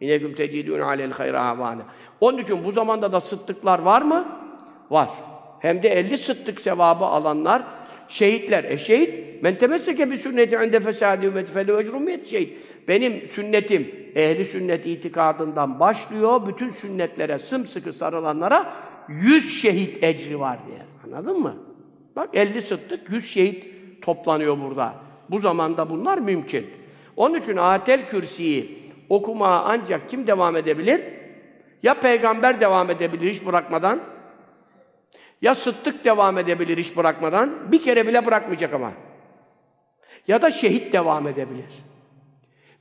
İneküm tecidûn alel hayra havâne. Onun için bu zamanda da sıddıklar var mı? Var. Hem de 50 sıddık sevabı alanlar şehitler. E şehit men temesseke bi sünneti inde fesâdi ümmeti fele ecrumiyet şehit. Benim sünnetim ehli sünnet itikadından başlıyor. Bütün sünnetlere sımsıkı sarılanlara 100 şehit ecri var diye. Anladın mı? Bak 50 sıddık 100 şehit toplanıyor burada. Bu zamanda bunlar mümkün. Onun için Atel Kürsi'yi okuma ancak kim devam edebilir? Ya peygamber devam edebilir hiç bırakmadan, ya sıddık devam edebilir hiç bırakmadan, bir kere bile bırakmayacak ama. Ya da şehit devam edebilir.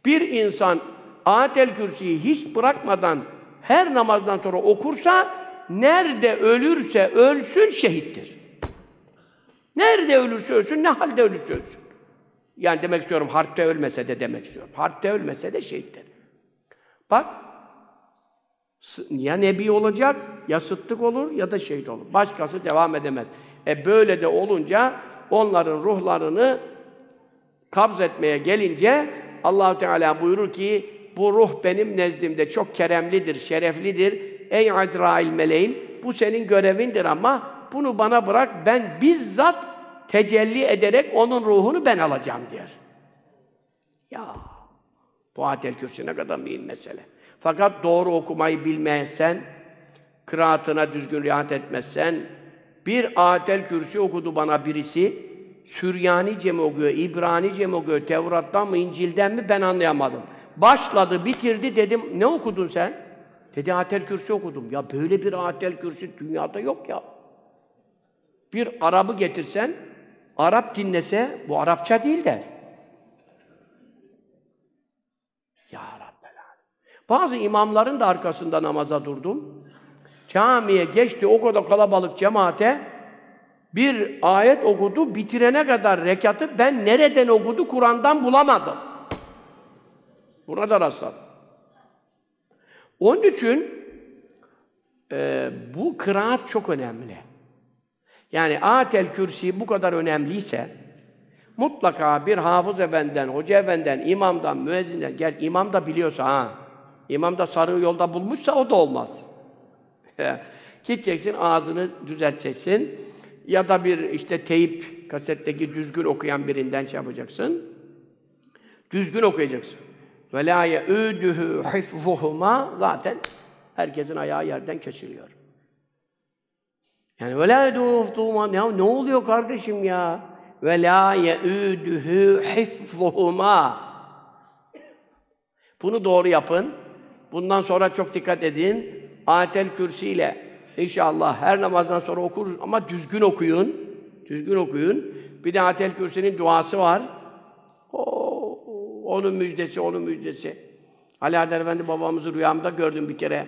Bir insan Atel Kürsi'yi hiç bırakmadan her namazdan sonra okursa, nerede ölürse ölsün şehittir. Nerede ölürse ölsün, ne halde ölürse ölsün. Yani demek istiyorum, harpte ölmese de demek istiyorum. Harpte ölmese de şehittir. Bak, ya nebi olacak, ya sıddık olur ya da şehit olur. Başkası devam edemez. E böyle de olunca onların ruhlarını kabz etmeye gelince Allahu Teala buyurur ki bu ruh benim nezdimde çok keremlidir, şereflidir. Ey Azrail meleğim bu senin görevindir ama bunu bana bırak ben bizzat tecelli ederek onun ruhunu ben alacağım diyor. Ya bu Atel Kürsi ne kadar mühim mesele. Fakat doğru okumayı bilmezsen, kıraatına düzgün riayet etmezsen, bir Atel Kürsi okudu bana birisi, Süryanice mi okuyor, İbranice mi okuyor, Tevrat'tan mı, İncil'den mi ben anlayamadım. Başladı, bitirdi dedim, ne okudun sen? Dedi Atel Kürsi okudum. Ya böyle bir Atel Kürsi dünyada yok ya. Bir Arap'ı getirsen, Arap dinlese, bu Arapça değil der. Ya Rabbel Bazı imamların da arkasında namaza durdum. Camiye geçti, o kadar kalabalık cemaate bir ayet okudu, bitirene kadar rekatı ben nereden okudu Kur'an'dan bulamadım. Buna da rastladım. Onun için e, bu kıraat çok önemli. Yani atel kürsi bu kadar önemliyse mutlaka bir hafız efendiden, hoca efendiden, imamdan, müezzinden, gel imam da biliyorsa ha, imam da sarı yolda bulmuşsa o da olmaz. Gideceksin, ağzını düzelteceksin. Ya da bir işte teyip, kasetteki düzgün okuyan birinden şey yapacaksın. Düzgün okuyacaksın. Ve la hifzuhuma zaten herkesin ayağı yerden kesiliyor. Yani ve la ye'uduhu ya ne oluyor kardeşim ya? Ve la hifzuhuma. Bunu doğru yapın. Bundan sonra çok dikkat edin. Ayetel Kürsi ile inşallah her namazdan sonra okuruz ama düzgün okuyun. Düzgün okuyun. Bir de Ayetel Kürsi'nin duası var. Onun müjdesi, onun müjdesi. Ali Adel Efendi babamızı rüyamda gördüm bir kere.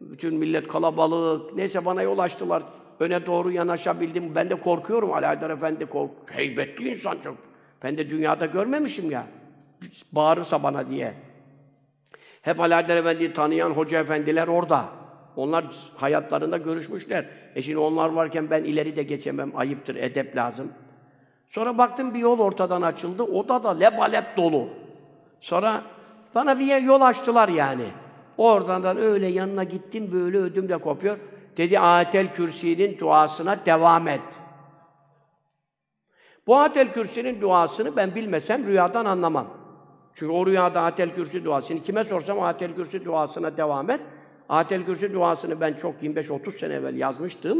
Bütün millet kalabalık. Neyse bana yol açtılar. Öne doğru yanaşabildim. Ben de korkuyorum Ali Adel Efendi. Kork Heybetli insan çok. Ben de dünyada görmemişim ya. Bağırırsa bana diye. Hep Alaaddin Efendi'yi tanıyan hoca efendiler orada. Onlar hayatlarında görüşmüşler. E şimdi onlar varken ben ileri de geçemem. Ayıptır, edep lazım. Sonra baktım bir yol ortadan açıldı. O da da lebalep dolu. Sonra bana bir yol açtılar yani. Oradan öyle yanına gittim böyle ödüm de kopuyor. Dedi Ayetel Kürsi'nin duasına devam et. Bu Ayetel Kürsi'nin duasını ben bilmesem rüyadan anlamam. Çünkü o rüyada Ayetel Kürsi duasını kime sorsam Ayetel Kürsi duasına devam et. Ayetel Kürsi duasını ben çok 25-30 sene evvel yazmıştım.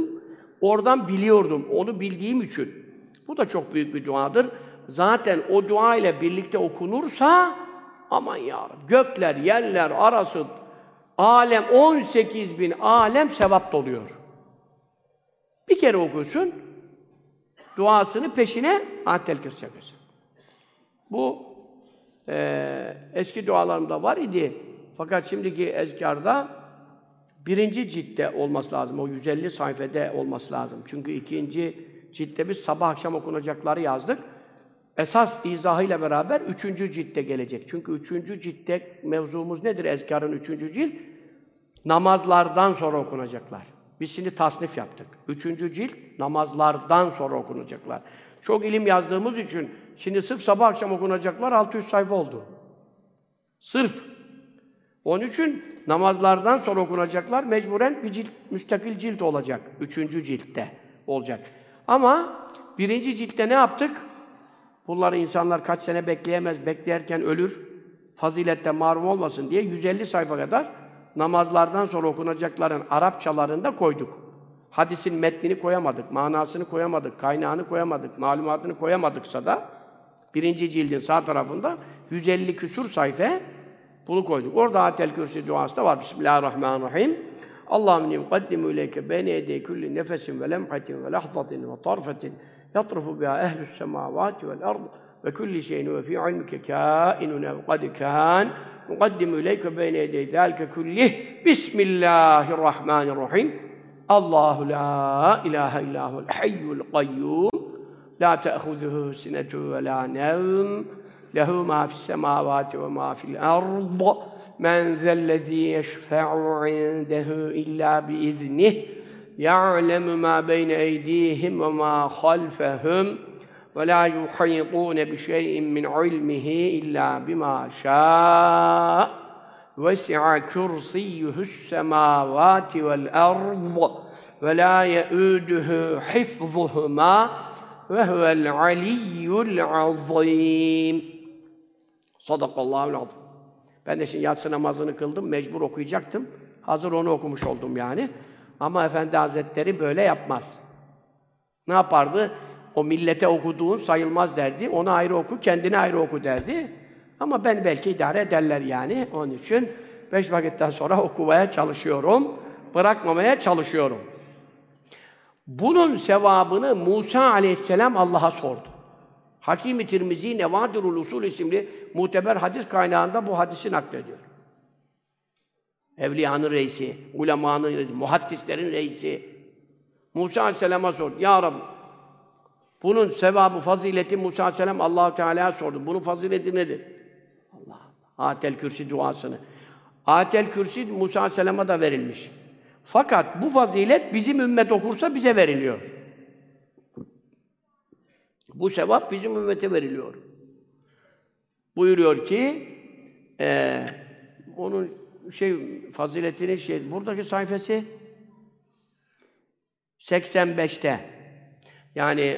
Oradan biliyordum. Onu bildiğim için. Bu da çok büyük bir duadır. Zaten o dua ile birlikte okunursa aman ya gökler, yerler arası alem 18 bin alem sevap doluyor. Bir kere okusun, duasını peşine Kürsi yapıyorsun. Bu ee, eski dualarımda var idi. Fakat şimdiki ezkarda birinci ciltte olması lazım. O 150 sayfede olması lazım. Çünkü ikinci ciltte biz sabah akşam okunacakları yazdık. Esas izahıyla beraber üçüncü ciltte gelecek. Çünkü üçüncü ciltte mevzumuz nedir ezkarın üçüncü cilt? Namazlardan sonra okunacaklar. Biz şimdi tasnif yaptık. Üçüncü cilt namazlardan sonra okunacaklar. Çok ilim yazdığımız için şimdi sırf sabah akşam okunacaklar 600 sayfa oldu. Sırf. Onun için namazlardan sonra okunacaklar mecburen bir cilt, müstakil cilt olacak. Üçüncü ciltte olacak. Ama birinci ciltte ne yaptık? Bunları insanlar kaç sene bekleyemez, bekleyerken ölür. Faziletten mahrum olmasın diye 150 sayfa kadar namazlardan sonra okunacakların Arapçalarında koyduk. Hadisin metnini koyamadık, manasını koyamadık, kaynağını koyamadık, malumatını koyamadıksa da birinci cildin sağ tarafında 150 küsur sayfa bunu koyduk. Orada Atel Kürsi duası da var. Bismillahirrahmanirrahim. Allahümme inni mukaddimu ileyke beyne yedey kulli nefesin ve lemhatin ve lahzatin ve tarfetin yatrufu biha ehlus semavati vel ard ve kulli şeyin ve fi ilmike kâinun ev kad kân mukaddimu ileyke beyne yedey zâlike kullih Bismillahirrahmanirrahim. Allahu la ilahe illa huvel hayyul kayyum la te'huzuhu sinetu ve la nevm lehu ma fis semavati ve ma fil ard men zellezî yeşfe'u indehu illa biiznih ya'lemu ma beyne eydihim ve ma halfehum ve la yuhayitûne bi şey'in min ilmihi illa bima şâ'a وسع كرسيه السماوات والأرض ولا يؤوده حفظهما وهو العلي العظيم Sadakallahu azim. Ben de şimdi yatsı namazını kıldım, mecbur okuyacaktım. Hazır onu okumuş oldum yani. Ama Efendi Hazretleri böyle yapmaz. Ne yapardı? O millete okuduğun sayılmaz derdi. Onu ayrı oku, kendini ayrı oku derdi. Ama ben belki idare ederler yani. Onun için beş vakitten sonra okumaya çalışıyorum. Bırakmamaya çalışıyorum. Bunun sevabını Musa aleyhisselam Allah'a sordu. Hakim-i Tirmizi Nevadirul Usul isimli muteber hadis kaynağında bu hadisi naklediyor. Evliyanın reisi, ulemanın reisi, muhaddislerin reisi. Musa aleyhisselama sordu. Ya Rabbi, bunun sevabı, fazileti Musa aleyhisselam allah Teala'ya sordu. Bunun fazileti nedir? Allah Allah. Atel Kürsi duasını. Atel Kürsi Musa Aleyhisselam'a da verilmiş. Fakat bu fazilet bizim ümmet okursa bize veriliyor. Bu sevap bizim ümmete veriliyor. Buyuruyor ki e, onun şey faziletinin şey buradaki sayfası 85'te yani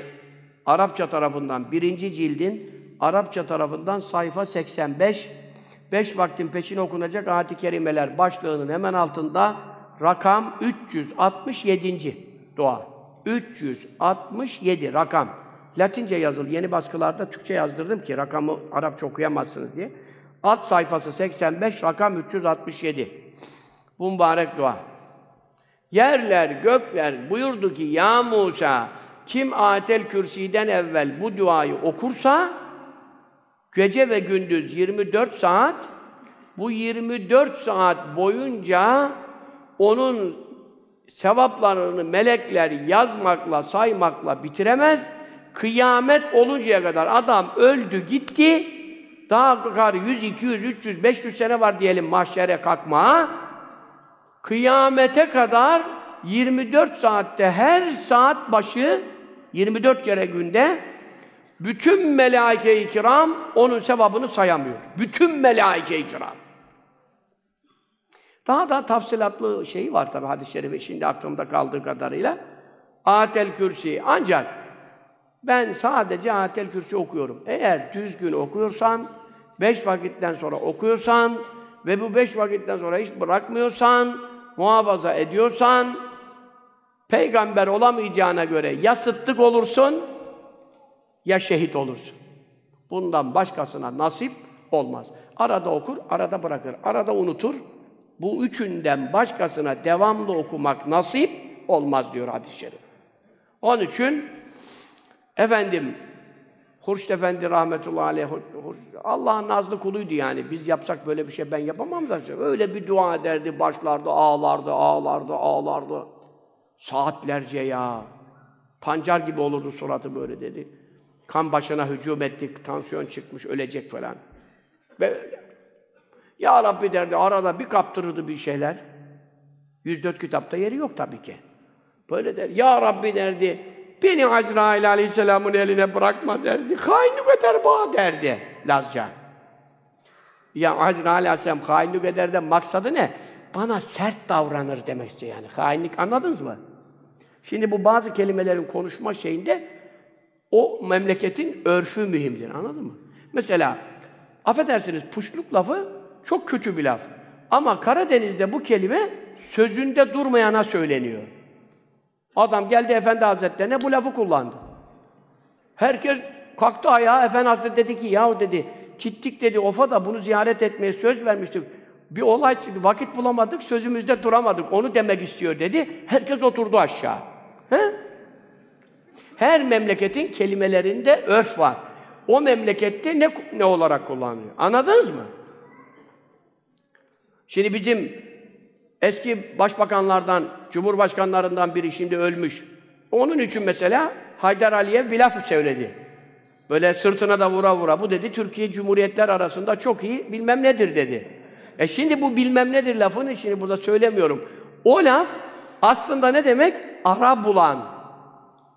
Arapça tarafından birinci cildin Arapça tarafından sayfa 85 beş vaktin peşine okunacak ayet-i kerimeler başlığının hemen altında rakam 367. dua. 367 rakam. Latince yazılı yeni baskılarda Türkçe yazdırdım ki rakamı Arapça okuyamazsınız diye. Alt sayfası 85, rakam 367. Bu mübarek dua. Yerler, gökler buyurdu ki ya Musa kim atel kürsiden evvel bu duayı okursa gece ve gündüz 24 saat bu 24 saat boyunca onun sevaplarını melekler yazmakla, saymakla bitiremez. Kıyamet oluncaya kadar adam öldü, gitti. Daha kadar 100, 200, 300, 500 sene var diyelim mahşere kalkma. Kıyamete kadar 24 saatte her saat başı 24 kere günde bütün melaike-i kiram onun sevabını sayamıyor. Bütün melaike-i kiram. Daha da tafsilatlı şeyi var tabi hadis-i şerifi şimdi aklımda kaldığı kadarıyla. Atel Kürsi. Ancak ben sadece Atel Kürsi okuyorum. Eğer düzgün okuyorsan, beş vakitten sonra okuyorsan ve bu beş vakitten sonra hiç bırakmıyorsan, muhafaza ediyorsan, peygamber olamayacağına göre ya sıddık olursun, ya şehit olursun. Bundan başkasına nasip olmaz. Arada okur, arada bırakır. Arada unutur. Bu üçünden başkasına devamlı okumak nasip olmaz diyor hadis-i şerif. Onun için efendim Hurşit Efendi rahmetullahi aleyh Allah'ın nazlı kuluydu yani. Biz yapsak böyle bir şey ben yapamam da. Öyle bir dua ederdi, başlardı, ağlardı, ağlardı, ağlardı. Saatlerce ya. Pancar gibi olurdu suratı böyle dedi. Kan başına hücum ettik, tansiyon çıkmış, ölecek falan. Böyle. Ya Rabbi derdi, arada bir kaptırırdı bir şeyler. 104 kitapta yeri yok tabii ki. Böyle der. Ya Rabbi derdi, beni Azrail Aleyhisselam'ın eline bırakma derdi. Hainlik eder bana derdi Lazca. Ya Azrail Aleyhisselam hainlik eder de maksadı ne? Bana sert davranır demek istiyor yani. Hainlik anladınız mı? Şimdi bu bazı kelimelerin konuşma şeyinde o memleketin örfü mühimdir. Anladın mı? Mesela affedersiniz puşluk lafı çok kötü bir laf. Ama Karadeniz'de bu kelime sözünde durmayana söyleniyor. Adam geldi Efendi Hazretlerine bu lafı kullandı. Herkes kalktı ayağa, Efendi Hazretleri dedi ki, yahu dedi, gittik dedi, Ofa da bunu ziyaret etmeye söz vermiştik. Bir olay çıktı, vakit bulamadık, sözümüzde duramadık, onu demek istiyor dedi. Herkes oturdu aşağı. He? Her memleketin kelimelerinde örf var. O memlekette ne, ne olarak kullanılıyor? Anladınız mı? Şimdi bizim eski başbakanlardan, cumhurbaşkanlarından biri şimdi ölmüş. Onun için mesela Haydar Aliyev bir laf söyledi. Böyle sırtına da vura vura. Bu dedi Türkiye Cumhuriyetler arasında çok iyi bilmem nedir dedi. E şimdi bu bilmem nedir lafını şimdi burada söylemiyorum. O laf aslında ne demek? Ara bulan.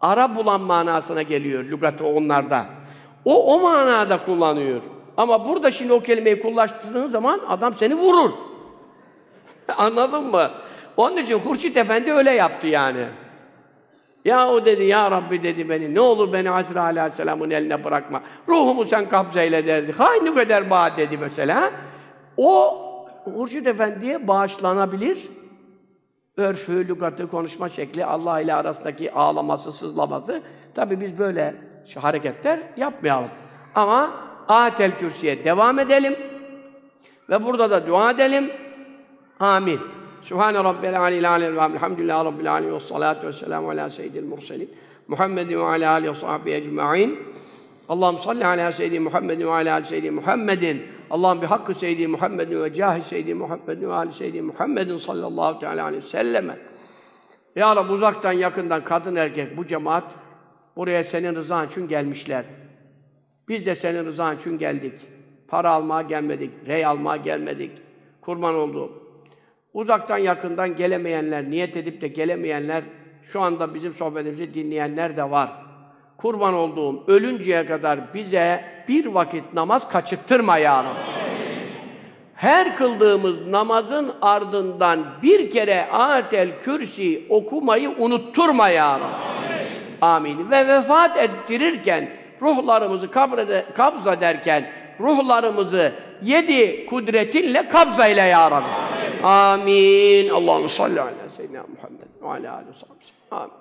Ara bulan manasına geliyor lügatı onlarda. O o manada kullanıyor. Ama burada şimdi o kelimeyi kullandığın zaman adam seni vurur. Anladın mı? Onun için Hurşit Efendi öyle yaptı yani. Ya o dedi, ya Rabbi dedi beni, ne olur beni Azrail Aleyhisselam'ın eline bırakma. Ruhumu sen kabzeyle derdi. Haynuk eder bağ dedi mesela. O Hurşit Efendi'ye bağışlanabilir. Örfü, lügatı, konuşma şekli, Allah ile arasındaki ağlaması, sızlaması. Tabi biz böyle hareketler yapmayalım. Ama Atel Kürsi'ye devam edelim. Ve burada da dua edelim. Amin. Sübhane Rabbil Aleyhi Aleyhi ve Elhamdülillahi Rabbil Aleyhi ve salatu ve selamu ala seyyidil murselin. Muhammedin ve ala alihi ve sahbihi ecma'in. Allah'ım salli ala seyyidi Muhammedin ve ala ali seyyidi Muhammedin. Allah'ım bir hakkı seyyidi Muhammedin ve cahi seyyidi Muhammedin ve ali seyyidi Muhammedin sallallahu teala aleyhi ve selleme. Ya Rabbi uzaktan yakından kadın erkek bu cemaat buraya senin rızan için gelmişler. Biz de senin rızan için geldik. Para almaya gelmedik, rey almaya gelmedik. Kurban olduğum. Uzaktan yakından gelemeyenler, niyet edip de gelemeyenler, şu anda bizim sohbetimizi dinleyenler de var. Kurban olduğum, ölünceye kadar bize bir vakit namaz kaçırttırma ya her kıldığımız namazın ardından bir kere atel kürsi okumayı unutturma ya Rabbi. Amin. Ve vefat ettirirken, ruhlarımızı kabrede, kabza derken, ruhlarımızı yedi kudretinle kabza ile ya Rabbi. Amin. Allahu salli ala seyyidina Muhammed ve ala sahbihi. Amin.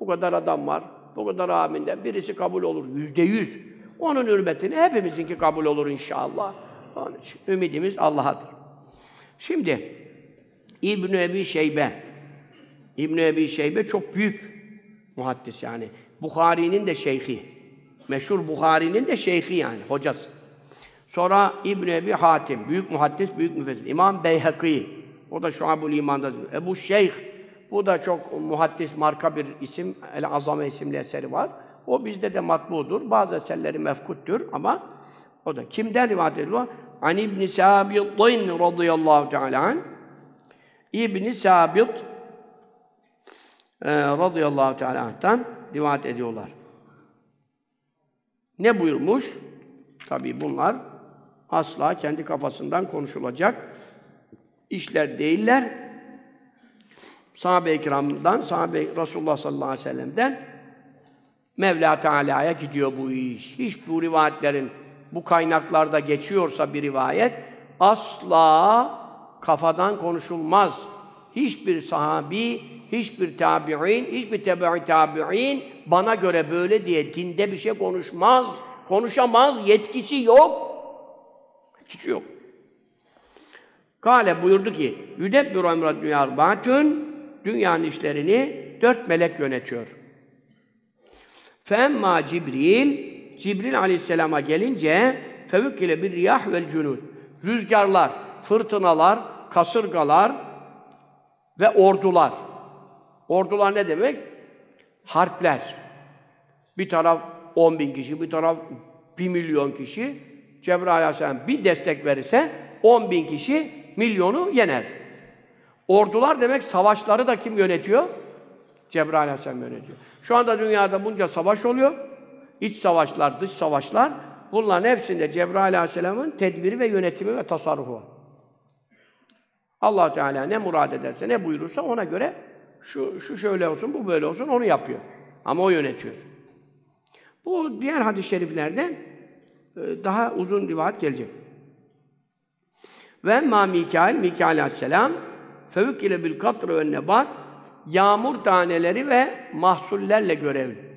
Bu kadar adam var. Bu kadar aminden birisi kabul olur. Yüzde yüz. Onun hürmetine hepimizinki kabul olur inşallah. Onun için ümidimiz Allah'adır. Şimdi İbn Ebi Şeybe İbn Ebi Şeybe çok büyük muhaddis yani. Bukhari'nin de şeyhi. Meşhur Bukhari'nin de şeyhi yani, hocası. Sonra İbn Ebi Hatim, büyük muhaddis, büyük müfessir. İmam Beyhaki, o da Şuabul İman'da. Ebu Şeyh, bu da çok muhaddis, marka bir isim. El Azame isimli eseri var. O bizde de matbudur. Bazı eserleri mefkuttur ama o da kimden rivayet ediliyor? An İbn Sabit'in radıyallahu teala an. İbn Sabit e, radıyallahu teala rivayet ediyorlar. Ne buyurmuş? Tabii bunlar asla kendi kafasından konuşulacak işler değiller. Sahabe-i kiramdan, sahabe Resulullah sallallahu aleyhi ve sellem'den Mevla Teala'ya gidiyor bu iş. Hiç bu rivayetlerin bu kaynaklarda geçiyorsa bir rivayet asla kafadan konuşulmaz. Hiçbir sahabi, hiçbir tabi'in, hiçbir tebe'i tabi'in bana göre böyle diye dinde bir şey konuşmaz. Konuşamaz, yetkisi yok. Hiç yok. Kale buyurdu ki, Yüdebbiru emrad dünya arbaatün, dünyanın işlerini dört melek yönetiyor. Femma Cibril, Cibril aleyhisselama gelince, fevükkile bir riyah vel cunud. Rüzgarlar, fırtınalar, kasırgalar ve ordular. Ordular ne demek? Harpler. Bir taraf 10 bin kişi, bir taraf 1 milyon kişi. Cebrail aleyhisselam bir destek verirse 10 bin kişi milyonu yener. Ordular demek savaşları da kim yönetiyor? Cebrail aleyhisselam yönetiyor. Şu anda dünyada bunca savaş oluyor. İç savaşlar, dış savaşlar. Bunların hepsinde Cebrail aleyhisselamın tedbiri ve yönetimi ve tasarrufu var. allah Teala ne murad ederse, ne buyurursa ona göre şu, şu şöyle olsun, bu böyle olsun, onu yapıyor. Ama o yönetiyor. Bu diğer hadis-i şeriflerden e, daha uzun rivayet gelecek. Ve ma Mikail, Mikail aleyhisselam fevkile bil katr ve nebat yağmur taneleri ve mahsullerle görevli.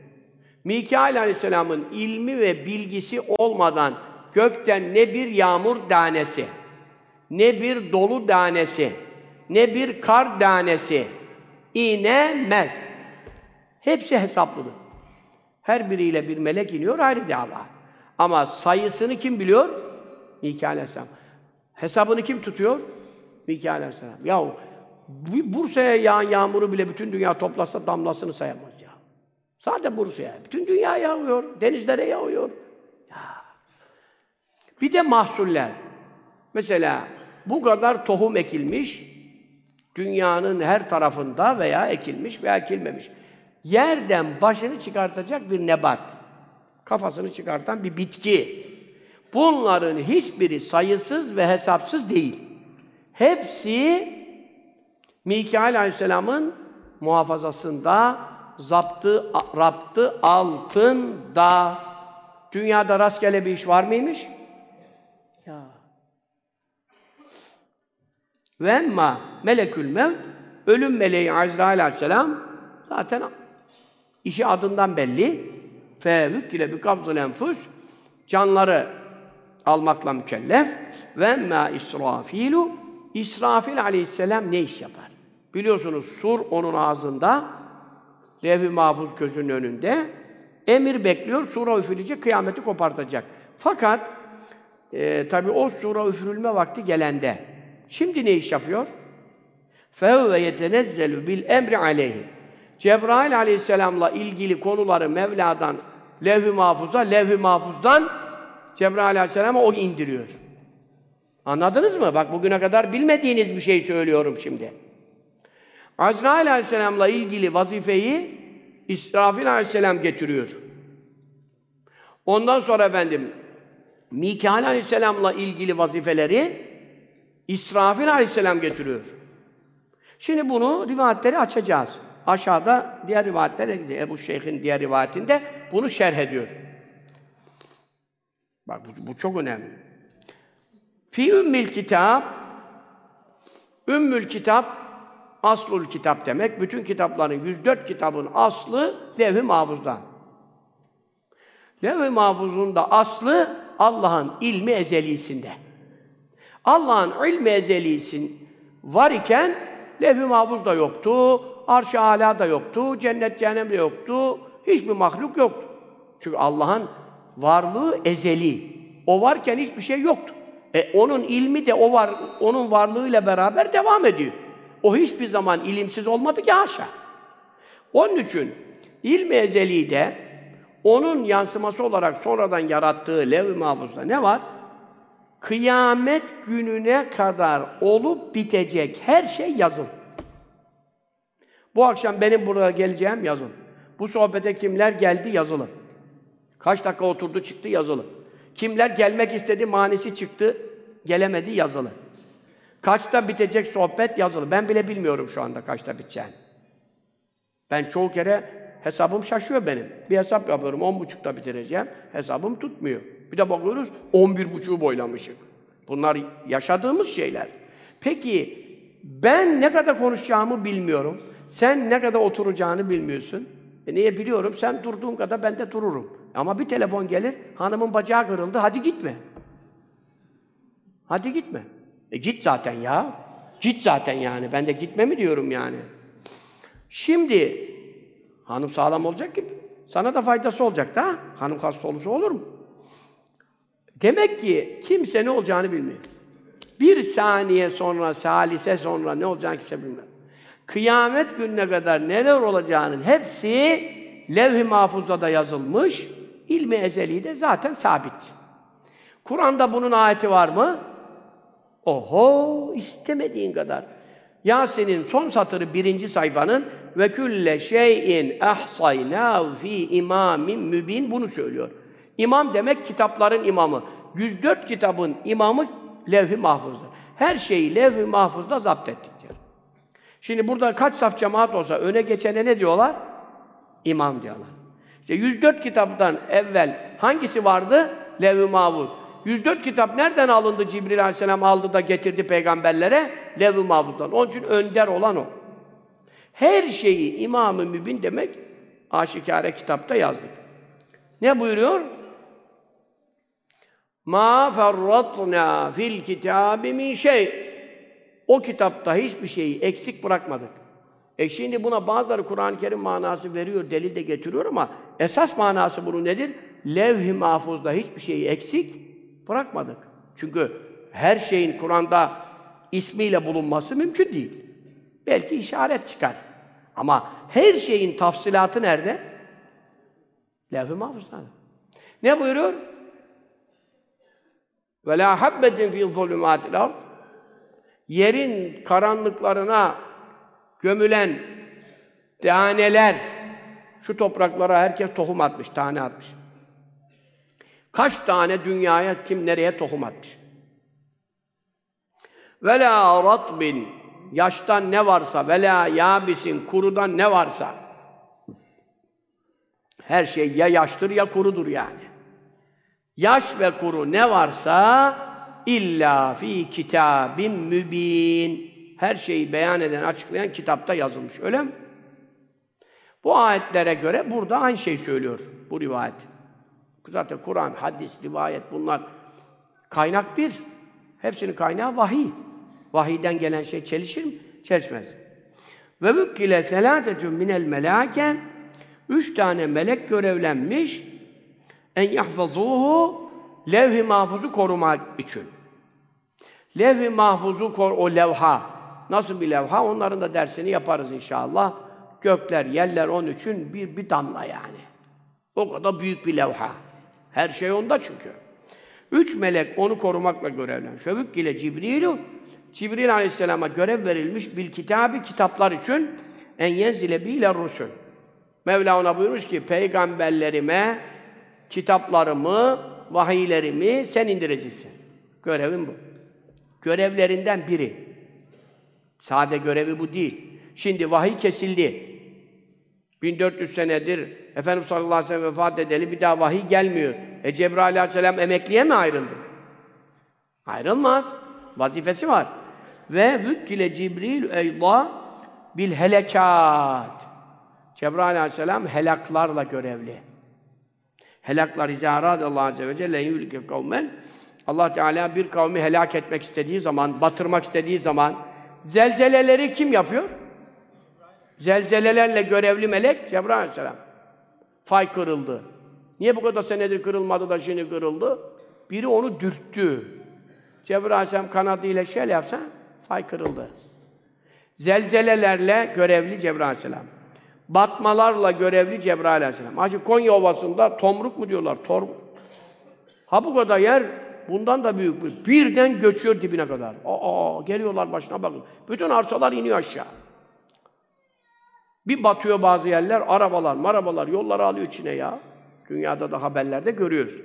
Mikail aleyhisselamın ilmi ve bilgisi olmadan gökten ne bir yağmur tanesi, ne bir dolu tanesi, ne bir kar tanesi inemez. Hepsi hesaplıdır. Her biriyle bir melek iniyor ayrı dava. Ama sayısını kim biliyor? Mikail aleyhisselam. Hesabını kim tutuyor? Mikail aleyhisselam. Yahu Bursa'ya yağan yağmuru bile bütün dünya toplasa damlasını sayamaz ya. Sadece Bursa'ya. Bütün dünya yağıyor. Denizlere yağıyor. Ya. Bir de mahsuller. Mesela bu kadar tohum ekilmiş, dünyanın her tarafında veya ekilmiş veya ekilmemiş. Yerden başını çıkartacak bir nebat. Kafasını çıkartan bir bitki. Bunların hiçbiri sayısız ve hesapsız değil. Hepsi Mikail Aleyhisselam'ın muhafazasında, zaptı, raptı altında. Dünyada rastgele bir iş var mıymış? Ya. Ve emma melekül mevt, ölüm meleği Azrail Aleyhisselam zaten işi adından belli. Fe vükkile bi kabzul enfus, canları almakla mükellef. Ve emma İsrafilu, İsrafil Aleyhisselam ne iş yapar? Biliyorsunuz sur onun ağzında, levh-i mahfuz gözünün önünde. Emir bekliyor, sura üfürülecek, kıyameti kopartacak. Fakat e, tabi o sura üfürülme vakti gelende. Şimdi ne iş yapıyor? فَهُوَ يَتَنَزَّلُ bil عَلَيْهِ Cebrail aleyhisselamla ilgili konuları Mevla'dan levh-i mahfuza, levh-i mahfuzdan Cebrail aleyhisselama o indiriyor. Anladınız mı? Bak bugüne kadar bilmediğiniz bir şey söylüyorum şimdi. Azrail aleyhisselamla ilgili vazifeyi İsrafil aleyhisselam getiriyor. Ondan sonra efendim Mikail aleyhisselamla ilgili vazifeleri İsrafil aleyhisselam getiriyor. Şimdi bunu rivayetleri açacağız. Aşağıda diğer rivayetlere gidiyor. Ebu Şeyh'in diğer rivayetinde bunu şerh ediyor. Bak bu, bu çok önemli. Fi ümmül kitap Ümmül kitap aslul kitap demek. Bütün kitapların 104 kitabın aslı levh-i mahfuzda. Levh-i mahfuzun da aslı Allah'ın ilmi ezelisinde. Allah'ın ilmi ezelisin var iken levh-i mahfuz da yoktu, arş-ı da yoktu, cennet cehennem de yoktu, hiçbir mahluk yoktu. Çünkü Allah'ın varlığı ezeli. O varken hiçbir şey yoktu. E onun ilmi de o var, onun varlığıyla beraber devam ediyor. O hiçbir zaman ilimsiz olmadı ki haşa. Onun için ilmi ezeli de onun yansıması olarak sonradan yarattığı levh-i mahfuzda ne var? Kıyamet gününe kadar olup bitecek her şey yazın. Bu akşam benim buraya geleceğim yazın. Bu sohbete kimler geldi yazılı. Kaç dakika oturdu çıktı yazılı. Kimler gelmek istedi manisi çıktı gelemedi yazılı. Kaçta bitecek sohbet yazılı. Ben bile bilmiyorum şu anda kaçta biteceğini. Ben çoğu kere hesabım şaşıyor benim. Bir hesap yapıyorum, on buçukta bitireceğim. Hesabım tutmuyor. Bir de bakıyoruz, on bir buçuğu boylamışık. Bunlar yaşadığımız şeyler. Peki, ben ne kadar konuşacağımı bilmiyorum. Sen ne kadar oturacağını bilmiyorsun. E niye biliyorum? Sen durduğun kadar ben de dururum. Ama bir telefon gelir, hanımın bacağı kırıldı, hadi gitme. Hadi gitme. E git zaten ya. Git zaten yani. Ben de gitme mi diyorum yani. Şimdi hanım sağlam olacak ki sana da faydası olacak da hanım hasta olursa olur mu? Demek ki kimse ne olacağını bilmiyor. Bir saniye sonra, salise sonra ne olacağını kimse bilmiyor. Kıyamet gününe kadar neler olacağının hepsi levh-i mahfuzda da yazılmış, ilmi ezeli de zaten sabit. Kur'an'da bunun ayeti var mı? Oho, istemediğin kadar. Yasin'in son satırı birinci sayfanın ve külle şeyin ahsaynâhu fi imamin mübin bunu söylüyor. İmam demek kitapların imamı. 104 kitabın imamı levh-i mahfuzdur. Her şeyi levh-i mahfuzda zapt ettik diyor. Şimdi burada kaç saf cemaat olsa öne geçene ne diyorlar? İmam diyorlar. İşte 104 kitaptan evvel hangisi vardı? Levh-i mahfuz. 104 kitap nereden alındı Cibril Aleyhisselam aldı da getirdi peygamberlere? Lev-i Mahfuz'dan. Onun için önder olan o. Her şeyi İmam-ı Mübin demek aşikare kitapta yazdık. Ne buyuruyor? Ma ferratna fil kitabi min şey. O kitapta hiçbir şeyi eksik bırakmadık. E şimdi buna bazıları Kur'an-ı Kerim manası veriyor, delil de getiriyor ama esas manası bunun nedir? Levh-i mahfuzda hiçbir şeyi eksik bırakmadık. Çünkü her şeyin Kur'an'da ismiyle bulunması mümkün değil. Belki işaret çıkar. Ama her şeyin tafsilatı nerede? Levh-i mahfuzda. Ne buyuruyor? Ve la habbetin fi zulümatil. Yerin karanlıklarına gömülen taneler, şu topraklara herkes tohum atmış, tane atmış. Kaç tane dünyaya kim nereye tohum atmış? Ve la ratbin yaştan ne varsa ve la yabisin kurudan ne varsa her şey ya yaştır ya kurudur yani. Yaş ve kuru ne varsa illa fi kitabin mübin. Her şeyi beyan eden, açıklayan kitapta yazılmış. Öyle mi? Bu ayetlere göre burada aynı şey söylüyor bu rivayet. Zaten Kur'an, hadis, rivayet bunlar kaynak bir. Hepsinin kaynağı vahiy. Vahiyden gelen şey çelişir mi? Çelişmez. Ve vükkile selâsetun minel melâke üç tane melek görevlenmiş en yahfazuhu levh-i mahfuzu korumak için. Levh-i mahfuzu kor o levha. Nasıl bir levha? Onların da dersini yaparız inşallah. Gökler, yerler onun için bir, bir damla yani. O kadar büyük bir levha. Her şey onda çünkü. Üç melek onu korumakla görevlenmiş. Fevük ile Cibril'u Cibril Aleyhisselam'a görev verilmiş bil kitabı kitaplar için en yenzile bile rusul. Mevla ona buyurmuş ki peygamberlerime kitaplarımı, vahiylerimi sen indireceksin. Görevim bu. Görevlerinden biri. Sade görevi bu değil. Şimdi vahiy kesildi. 1400 senedir Efendimiz sallallahu aleyhi ve sellem vefat edeli bir daha vahiy gelmiyor. E Cebrail aleyhisselam emekliye mi ayrıldı? Ayrılmaz. Vazifesi var. Ve vükkile Cibril eyla bil helekat. Cebrail aleyhisselam helaklarla görevli. Helaklar izâ Allah azze ve celle yülke kavmen Allah Teala bir kavmi helak etmek istediği zaman, batırmak istediği zaman zelzeleleri kim yapıyor? Zelzelelerle görevli melek Cebrail aleyhisselam. Fay kırıldı. Niye bu kadar senedir kırılmadı da şimdi kırıldı? Biri onu dürttü. Cebrail aleyhisselam kanadıyla şöyle yapsa fay kırıldı. Zelzelelerle görevli Cebrail aleyhisselam. Batmalarla görevli Cebrail aleyhisselam. Hacı Konya Ovası'nda tomruk mu diyorlar? Tor ha bu kadar yer bundan da büyük bir. Birden göçüyor dibine kadar. Aa, geliyorlar başına bakın. Bütün arsalar iniyor aşağı. Bir batıyor bazı yerler, arabalar, marabalar, yolları alıyor içine ya. Dünyada da haberlerde görüyoruz.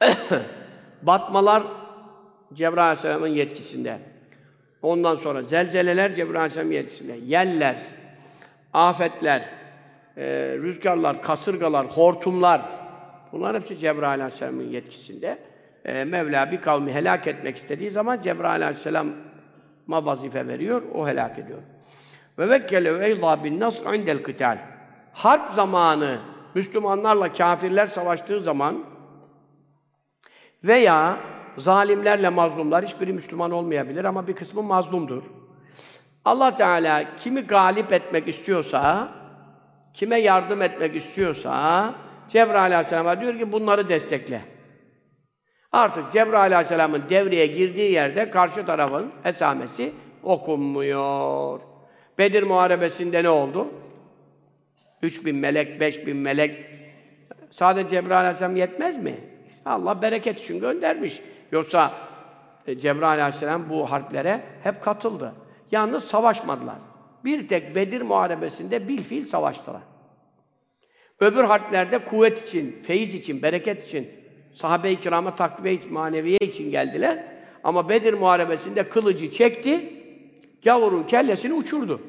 Batmalar Cebrail Aleyhisselam'ın yetkisinde. Ondan sonra zelzeleler Cebrail Aleyhisselam'ın yetkisinde. Yeller, afetler, e, rüzgarlar, kasırgalar, hortumlar bunlar hepsi Cebrail Aleyhisselam'ın yetkisinde. E, Mevla bir kavmi helak etmek istediği zaman Cebrail Aleyhisselam'a vazife veriyor, o helak ediyor. Ve vekkele ve eyzâ bin nasr indel kıtal. Harp zamanı Müslümanlarla kafirler savaştığı zaman veya zalimlerle mazlumlar, hiçbiri Müslüman olmayabilir ama bir kısmı mazlumdur. Allah Teala kimi galip etmek istiyorsa, kime yardım etmek istiyorsa, Cebrail Aleyhisselam'a diyor ki bunları destekle. Artık Cebrail Aleyhisselam'ın devreye girdiği yerde karşı tarafın esamesi okunmuyor. Bedir Muharebesi'nde ne oldu? 3000 melek, 5000 melek. Sadece Cebrail Aleyhisselam yetmez mi? Allah bereket için göndermiş. Yoksa e, Cebrail Aleyhisselam bu harplere hep katıldı. Yalnız savaşmadılar. Bir tek Bedir Muharebesi'nde bilfiil savaştılar. Öbür harplerde kuvvet için, feyiz için, bereket için, sahabe-i kirama takviye maneviye için geldiler. Ama Bedir Muharebesi'nde kılıcı çekti, gavurun kellesini uçurdu.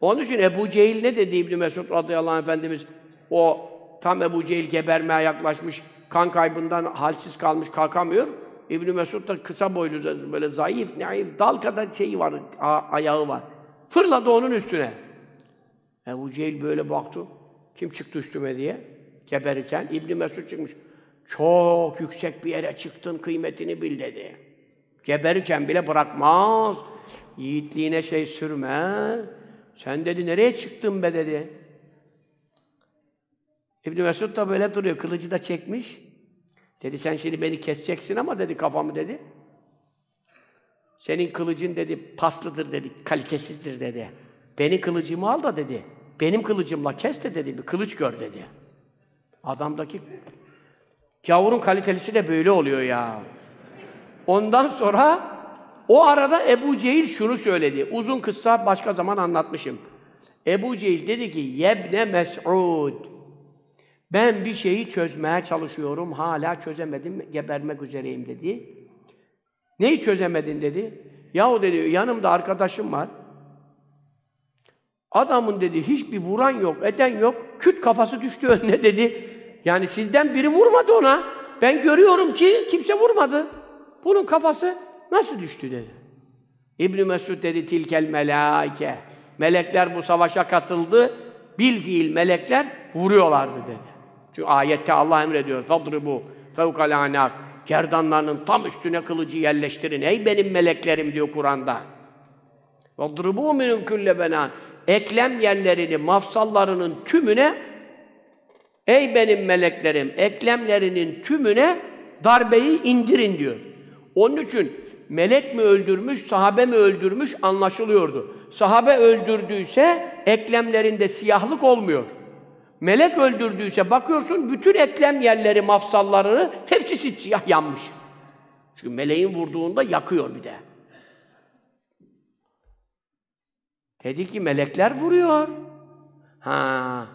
Onun için Ebu Cehil ne dedi İbn Mesud radıyallahu anh Efendimiz? O tam Ebu Cehil gebermeye yaklaşmış, kan kaybından halsiz kalmış, kalkamıyor. İbn Mesud da kısa boylu, böyle zayıf, naif, dal kadar şeyi var, ayağı var. Fırladı onun üstüne. Ebu Cehil böyle baktı. Kim çıktı üstüme diye? Geberirken İbn Mesud çıkmış. Çok yüksek bir yere çıktın, kıymetini bil dedi. Geberirken bile bırakmaz. Yiğitliğine şey sürmez. Sen dedi, nereye çıktın be dedi. İbn Mesud da böyle duruyor, kılıcı da çekmiş. Dedi, sen şimdi beni keseceksin ama dedi, kafamı dedi. Senin kılıcın dedi, paslıdır dedi, kalitesizdir dedi. Benim kılıcımı al da dedi, benim kılıcımla kes de dedi, bir kılıç gör dedi. Adamdaki gavurun kalitelisi de böyle oluyor ya. Ondan sonra o arada Ebu Cehil şunu söyledi. Uzun kıssa başka zaman anlatmışım. Ebu Cehil dedi ki, Yebne Mes'ud. Ben bir şeyi çözmeye çalışıyorum, hala çözemedim, gebermek üzereyim dedi. Neyi çözemedin dedi. Yahu dedi, yanımda arkadaşım var. Adamın dedi, hiçbir vuran yok, eden yok. Küt kafası düştü önüne dedi. Yani sizden biri vurmadı ona. Ben görüyorum ki kimse vurmadı. Bunun kafası nasıl düştü dedi. İbn Mesud dedi tilkel melaike. Melekler bu savaşa katıldı. Bil fiil melekler vuruyorlardı dedi. Çünkü ayette Allah emrediyor. Fadribu fevkal anak. Gerdanlarının tam üstüne kılıcı yerleştirin. Ey benim meleklerim diyor Kur'an'da. Fadribu minun külle benan. Eklem yerlerini, mafsallarının tümüne Ey benim meleklerim, eklemlerinin tümüne darbeyi indirin diyor. Onun için melek mi öldürmüş, sahabe mi öldürmüş anlaşılıyordu. Sahabe öldürdüyse eklemlerinde siyahlık olmuyor. Melek öldürdüyse bakıyorsun bütün eklem yerleri, mafsalları hepsi siyah yanmış. Çünkü meleğin vurduğunda yakıyor bir de. Dedi ki melekler vuruyor. Ha.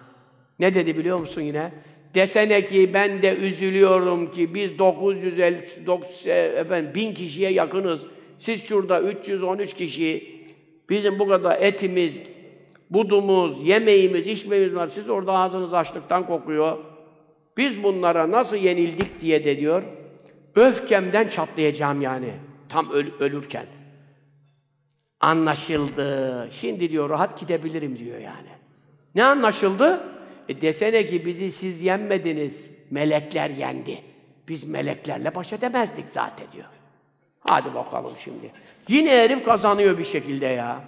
Ne dedi biliyor musun yine? Desene ki ben de üzülüyorum ki biz 950 9, efendim 1000 kişiye yakınız. Siz şurada 313 kişi. Bizim bu kadar etimiz, budumuz, yemeğimiz, içmeğimiz var. Siz orada ağzınız açlıktan kokuyor. Biz bunlara nasıl yenildik diye de diyor. Öfkemden çatlayacağım yani. Tam öl ölürken. Anlaşıldı. Şimdi diyor rahat gidebilirim diyor yani. Ne anlaşıldı? E desene ki bizi siz yenmediniz. Melekler yendi. Biz meleklerle baş edemezdik zaten diyor. Hadi bakalım şimdi. Yine herif kazanıyor bir şekilde ya.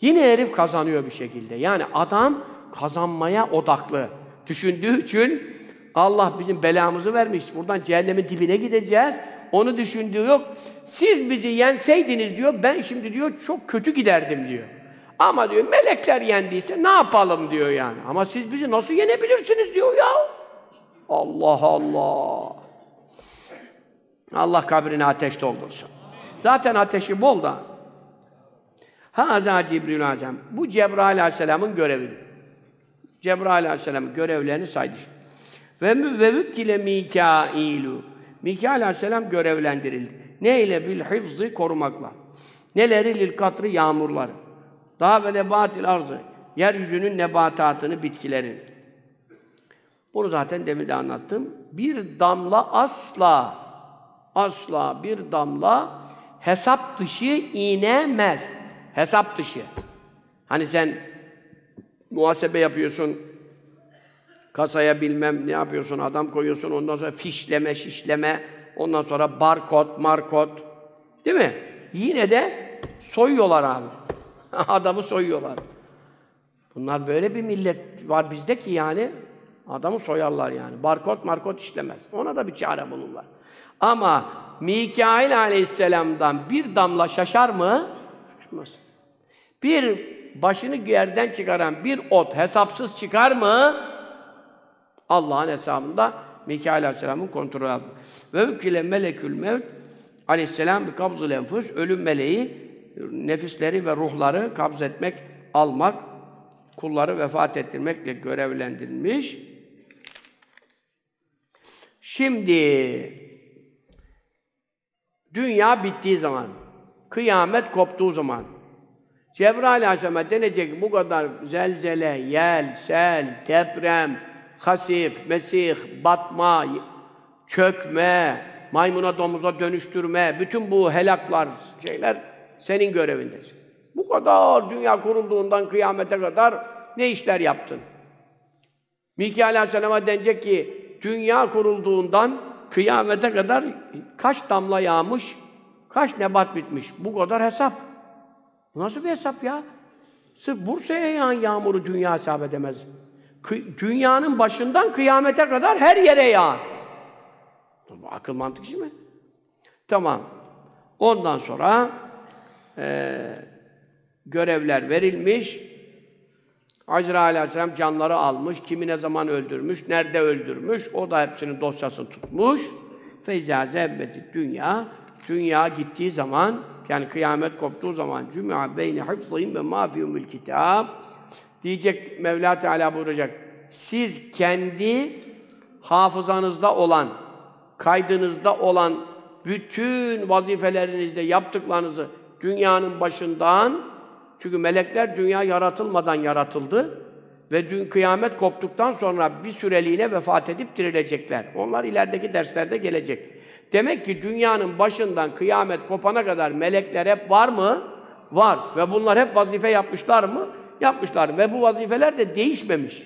Yine herif kazanıyor bir şekilde. Yani adam kazanmaya odaklı. Düşündüğü için Allah bizim belamızı vermiş. Buradan cehennemin dibine gideceğiz. Onu düşündüğü yok. Siz bizi yenseydiniz diyor, ben şimdi diyor çok kötü giderdim diyor. Ama diyor melekler yendiyse ne yapalım diyor yani. Ama siz bizi nasıl yenebilirsiniz diyor ya. Allah Allah. Allah kabrini ateş doldursun. Zaten ateşi bol da. Haza Cibril Aleyhisselam. Bu Cebrail Aleyhisselam'ın görevi. Cebrail Aleyhisselam'ın görevlerini saydı. Ve ve vükkile Mikailu. Mikail Aleyhisselam görevlendirildi. Ne ile bil hifzı korumakla. Neleri lil katrı yağmurları. Daha ve nebatil arzı. Yeryüzünün nebatatını, bitkilerin. Bunu zaten demin de anlattım. Bir damla asla, asla bir damla hesap dışı inemez. Hesap dışı. Hani sen muhasebe yapıyorsun, kasaya bilmem ne yapıyorsun, adam koyuyorsun, ondan sonra fişleme, şişleme, ondan sonra barkod, markod, değil mi? Yine de soyuyorlar abi. Adamı soyuyorlar. Bunlar böyle bir millet var bizde ki yani adamı soyarlar yani. Barkod markod işlemez. Ona da bir çare bulurlar. Ama Mikail aleyhisselamdan bir damla şaşar mı? Şaşmaz. Bir başını yerden çıkaran bir ot hesapsız çıkar mı? Allah'ın hesabında Mikail aleyhisselamın kontrolü altında. Ve vükile melekül mevt aleyhisselam bir kabzul enfus ölüm meleği nefisleri ve ruhları kabz etmek, almak, kulları vefat ettirmekle görevlendirilmiş. Şimdi dünya bittiği zaman, kıyamet koptuğu zaman Cebrail Aleyhisselam'a denecek bu kadar zelzele, yel, sel, deprem, hasif, mesih, batma, çökme, maymuna domuza dönüştürme, bütün bu helaklar, şeyler senin görevindesin. Bu kadar dünya kurulduğundan kıyamete kadar ne işler yaptın? Mikail Aleyhisselam'a denecek ki, dünya kurulduğundan kıyamete kadar kaç damla yağmış, kaç nebat bitmiş. Bu kadar hesap. Bu nasıl bir hesap ya? Sırf Bursa'ya yağan yağmuru dünya hesap edemez. Dünyanın başından kıyamete kadar her yere yağan. Bu akıl mantık işi mi? Tamam. Ondan sonra e, görevler verilmiş. Azrail Aleyhisselam canları almış, kimi ne zaman öldürmüş, nerede öldürmüş, o da hepsinin dosyasını tutmuş. Feyzâ zebbeti dünya, dünya gittiği zaman, yani kıyamet koptuğu zaman, cüm'a beyni hıfzıyım ve mâfiyumul kitâb, diyecek Mevla Teala buyuracak, siz kendi hafızanızda olan, kaydınızda olan bütün vazifelerinizde yaptıklarınızı dünyanın başından çünkü melekler dünya yaratılmadan yaratıldı ve dün kıyamet koptuktan sonra bir süreliğine vefat edip dirilecekler. Onlar ilerideki derslerde gelecek. Demek ki dünyanın başından kıyamet kopana kadar melekler hep var mı? Var. Ve bunlar hep vazife yapmışlar mı? Yapmışlar. Ve bu vazifeler de değişmemiş.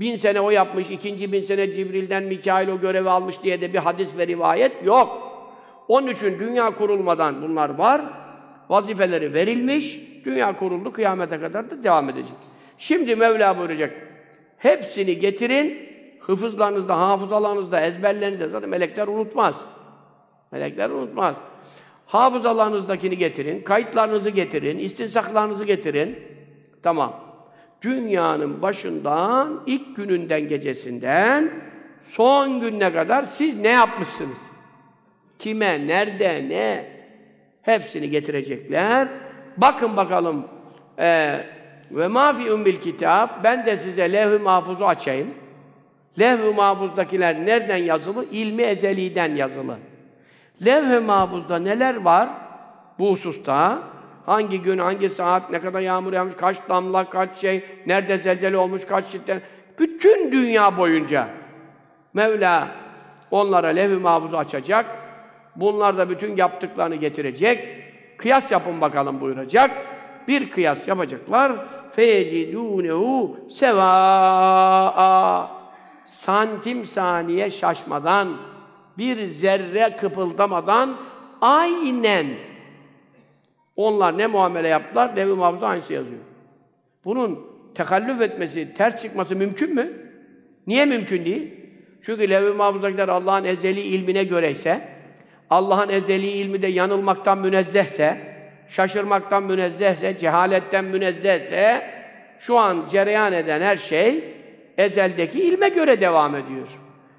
Bin sene o yapmış, ikinci bin sene Cibril'den Mikail o görevi almış diye de bir hadis ve rivayet yok. Onun için dünya kurulmadan bunlar var vazifeleri verilmiş, dünya kuruldu, kıyamete kadar da devam edecek. Şimdi Mevla buyuracak, hepsini getirin, hıfızlarınızda, hafızalarınızda, ezberlerinizde, zaten melekler unutmaz. Melekler unutmaz. Hafızalarınızdakini getirin, kayıtlarınızı getirin, istinsaklarınızı getirin. Tamam. Dünyanın başından, ilk gününden, gecesinden, son gününe kadar siz ne yapmışsınız? Kime, nerede, ne? Hepsini getirecekler. Bakın bakalım e, ve ma fi umbil kitap ben de size levh-i mahfuzu açayım. Levh-i mahfuzdakiler nereden yazılı? İlmi ezeliden yazılı. Levh-i mahfuzda neler var bu hususta? Hangi gün, hangi saat, ne kadar yağmur yağmış, kaç damla, kaç şey, nerede zelzele olmuş, kaç şiddet. Bütün dünya boyunca Mevla onlara levh-i mahfuzu açacak. Bunlar da bütün yaptıklarını getirecek. Kıyas yapın bakalım buyuracak. Bir kıyas yapacaklar. فَيَجِدُونَهُ سَوَاءً Santim saniye şaşmadan, bir zerre kıpıldamadan aynen onlar ne muamele yaptılar? Levh-i Mahfuz'da aynısı yazıyor. Bunun tekallüf etmesi, ters çıkması mümkün mü? Niye mümkün değil? Çünkü Levh-i Mahfuz'dakiler Allah'ın ezeli ilmine göre ise, Allah'ın ezeli ilmi de yanılmaktan münezzehse, şaşırmaktan münezzehse, cehaletten münezzehse, şu an cereyan eden her şey ezeldeki ilme göre devam ediyor.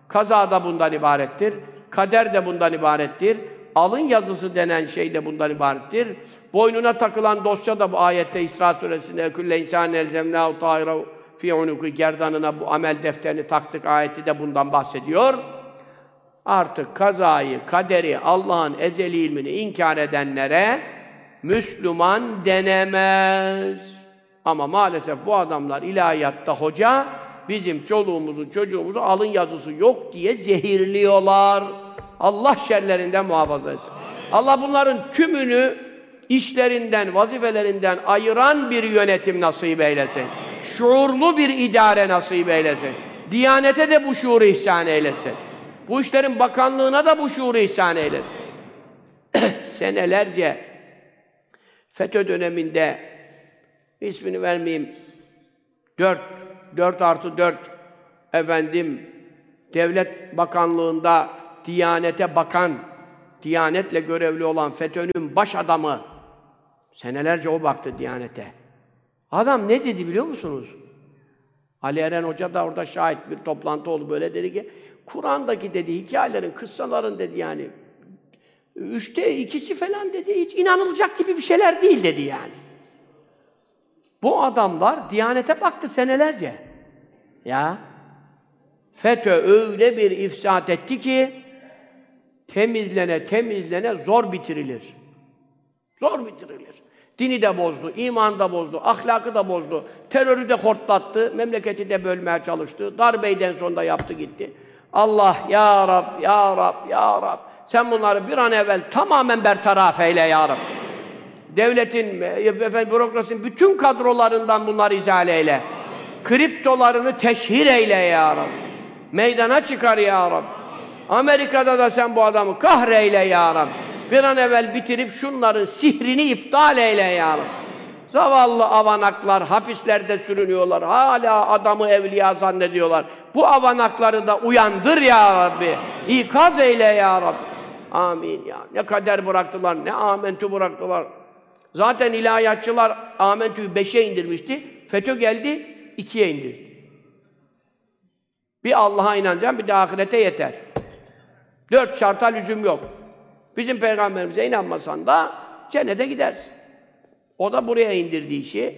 Kaza da bundan ibarettir, kader de bundan ibarettir, alın yazısı denen şey de bundan ibarettir. Boynuna takılan dosya da bu ayette İsra suresinde külle insan elzemnâhu tahira fi unuku gerdanına bu amel defterini taktık ayeti de bundan bahsediyor. Artık kazayı, kaderi, Allah'ın ezeli ilmini inkar edenlere Müslüman denemez. Ama maalesef bu adamlar ilahiyatta hoca, bizim çoluğumuzun, çocuğumuzun alın yazısı yok diye zehirliyorlar. Allah şerlerinden muhafaza etsin. Allah bunların tümünü işlerinden, vazifelerinden ayıran bir yönetim nasip eylesin. Şuurlu bir idare nasip eylesin. Diyanete de bu şuuru ihsan eylesin. Bu işlerin bakanlığına da bu şuuru ihsan eylesin. Senelerce FETÖ döneminde ismini vermeyeyim 4 4 artı 4 efendim devlet bakanlığında Diyanete bakan, Diyanetle görevli olan FETÖ'nün baş adamı senelerce o baktı Diyanete. Adam ne dedi biliyor musunuz? Ali Eren Hoca da orada şahit bir toplantı oldu böyle dedi ki Kur'an'daki dedi hikayelerin, kıssaların dedi yani üçte ikisi falan dedi hiç inanılacak gibi bir şeyler değil dedi yani. Bu adamlar Diyanete baktı senelerce. Ya FETÖ öyle bir ifsat etti ki temizlene temizlene zor bitirilir. Zor bitirilir. Dini de bozdu, iman da bozdu, ahlakı da bozdu, terörü de hortlattı, memleketi de bölmeye çalıştı, darbeyden sonra yaptı gitti. Allah ya Rab, ya Rab, ya Rab, sen bunları bir an evvel tamamen bertaraf eyle ya Rab. Devletin, efendim, bürokrasinin bütün kadrolarından bunları izale eyle. Kriptolarını teşhir eyle ya Rab. Meydana çıkar ya Rab. Amerika'da da sen bu adamı kahreyle ya Rab. Bir an evvel bitirip şunların sihrini iptal eyle ya Rab. Zavallı avanaklar hapislerde sürünüyorlar. Hala adamı evliya zannediyorlar. Bu avanakları da uyandır ya Rabbi. İkaz eyle ya Rabbi. Amin ya. Ne kader bıraktılar, ne amentü bıraktılar. Zaten ilahiyatçılar amentüyü beşe indirmişti. FETÖ geldi, ikiye indirdi. Bir Allah'a inanacağım, bir de ahirete yeter. Dört şarta lüzum yok. Bizim peygamberimize inanmasan da cennete gidersin. O da buraya indirdiği işi.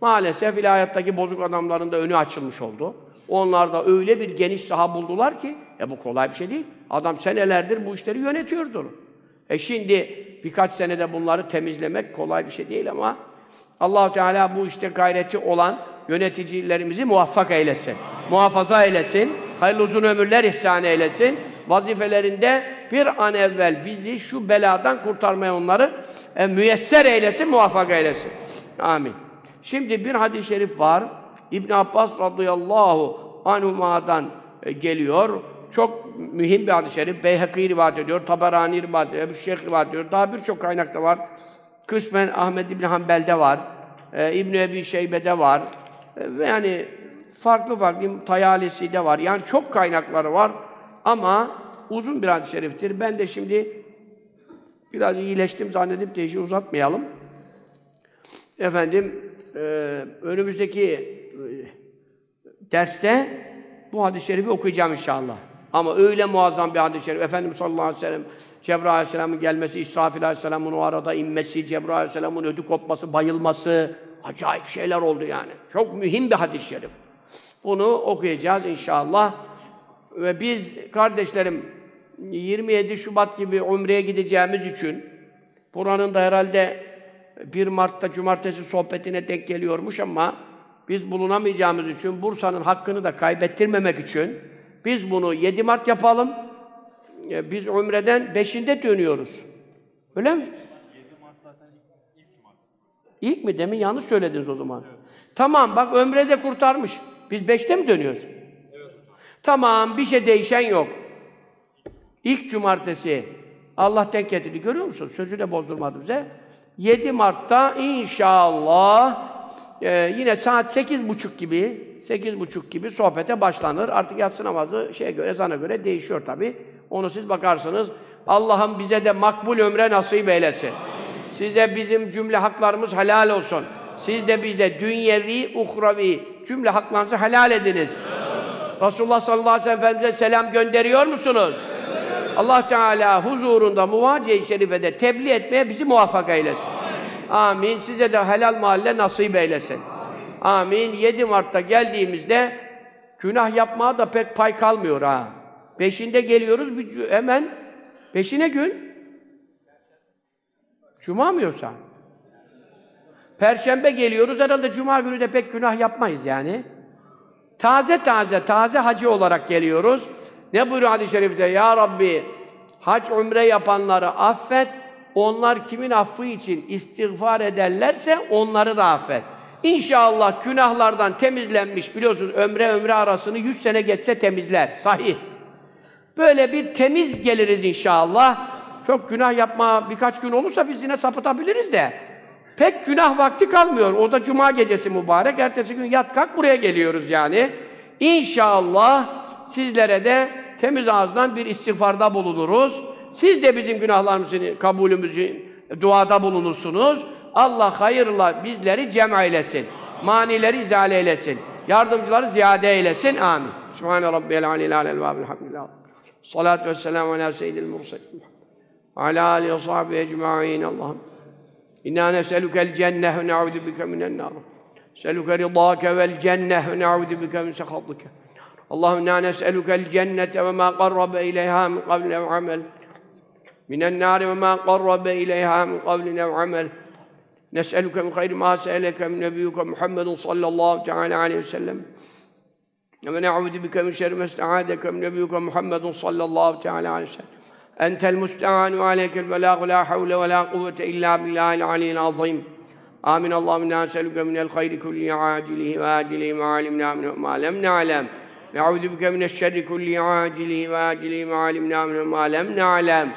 Maalesef ilahiyattaki bozuk adamların da önü açılmış oldu. Onlar da öyle bir geniş saha buldular ki, e bu kolay bir şey değil. Adam senelerdir bu işleri yönetiyordur. E şimdi birkaç senede bunları temizlemek kolay bir şey değil ama allah Teala bu işte gayreti olan yöneticilerimizi muvaffak eylesin. Muhafaza eylesin. Hayırlı uzun ömürler ihsan eylesin. Vazifelerinde bir an evvel bizi şu beladan kurtarmaya onları e, müyesser eylesin, muvaffak eylesin. Amin. Şimdi bir hadis-i şerif var. İbn Abbas radıyallahu anhuma'dan e, geliyor. Çok mühim bir hadis-i şerif. Beyhaki rivayet ediyor, Taberani rivayet ediyor, Ebu Şeyh rivayet ediyor. Daha birçok kaynakta var. Kısmen Ahmed İbn Hanbel'de var. E, İbn Ebi Şeybe'de var. E, yani farklı farklı Tayalisi'de var. Yani çok kaynakları var. Ama uzun bir hadis-i şeriftir. Ben de şimdi biraz iyileştim zannedip de işi uzatmayalım. Efendim, e, önümüzdeki e, derste bu hadis-i şerifi okuyacağım inşallah. Ama öyle muazzam bir hadis-i şerif. Efendimiz sallallahu aleyhi ve sellem, Cebrail aleyhisselamın gelmesi, İsrafil aleyhisselamın o arada inmesi, Cebrail aleyhisselamın ödü kopması, bayılması, acayip şeyler oldu yani. Çok mühim bir hadis-i şerif. Bunu okuyacağız inşallah. Ve biz kardeşlerim 27 Şubat gibi Umre'ye gideceğimiz için buranın da herhalde 1 Mart'ta cumartesi sohbetine denk geliyormuş ama biz bulunamayacağımız için Bursa'nın hakkını da kaybettirmemek için biz bunu 7 Mart yapalım. E, Biz Umre'den 5'inde dönüyoruz. Öyle mi? İlk mi? Demin yanlış söylediniz o zaman. Tamam bak Ömre de kurtarmış. Biz beşte mi dönüyoruz? Tamam bir şey değişen yok. İlk cumartesi Allah denk getirdi. Görüyor musun? Sözü de bozdurmadı bize. 7 Mart'ta inşallah e, yine saat sekiz buçuk gibi sekiz buçuk gibi sohbete başlanır. Artık yatsı namazı şeye göre, ezana göre değişiyor tabi. Onu siz bakarsınız. Allah'ım bize de makbul ömre nasip eylesin. Size bizim cümle haklarımız helal olsun. Siz de bize dünyevi, uhravi cümle haklarınızı helal ediniz. Resulullah sallallahu aleyhi ve sellem Efendimiz'e selam gönderiyor musunuz? Allah Teala huzurunda muvaciye-i şerifede tebliğ etmeye bizi muvaffak eylesin. Amin. Size de helal mahalle nasip eylesin. Amin. 7 Mart'ta geldiğimizde günah yapmaya da pek pay kalmıyor ha. Beşinde geliyoruz hemen beşine gün. Cuma mı yoksa? Perşembe geliyoruz herhalde cuma günü de pek günah yapmayız yani. Taze taze, taze hacı olarak geliyoruz. Ne buyuruyor hadis-i şerifte? Ya Rabbi, hac umre yapanları affet, onlar kimin affı için istiğfar ederlerse onları da affet. İnşallah günahlardan temizlenmiş, biliyorsunuz ömre ömre arasını 100 sene geçse temizler, sahih. Böyle bir temiz geliriz inşallah. Çok günah yapma birkaç gün olursa biz yine sapıtabiliriz de. Pek günah vakti kalmıyor. O da cuma gecesi mübarek. Ertesi gün yat kalk buraya geliyoruz yani. İnşallah sizlere de temiz ağızdan bir istiğfarda bulunuruz. Siz de bizim günahlarımızın kabulümüzü duada bulunursunuz. Allah hayırla bizleri cem eylesin. Manileri izale eylesin. Yardımcıları ziyade eylesin. Amin. Sübhane Rabbiyel aleyhi alel vâbil hamdülillah. Salatu ve selamu ala seyyidil mursalin. Ve ala alihi ve sahbihi ecma'in. Allah'ım. إنا نسألك الجنة ونعوذ بك من النار. نسألك رضاك والجنة ونعوذ بك من سخطك. اللهم إنا نسألك الجنة وما قرب إليها من قول أو عمل من النار وما قرب إليها من قول أو عمل نسألك من خير ما سألك من نبيك محمد صلى الله تعالى عليه وسلم. ونعوذ بك من شر ما استعاذك من نبيك محمد صلى الله تعالى عليه وسلم. أنت المستعان وعليك البلاغ لا حول ولا قوة إلا بالله العلي العظيم. آمين. اللهم إنا نسألك من الخير كله عاجله وآجله ما علمنا منه ما لم نعلم. نعوذ بك من الشر كله عاجله وآجله ما علمنا منه ما لم نعلم.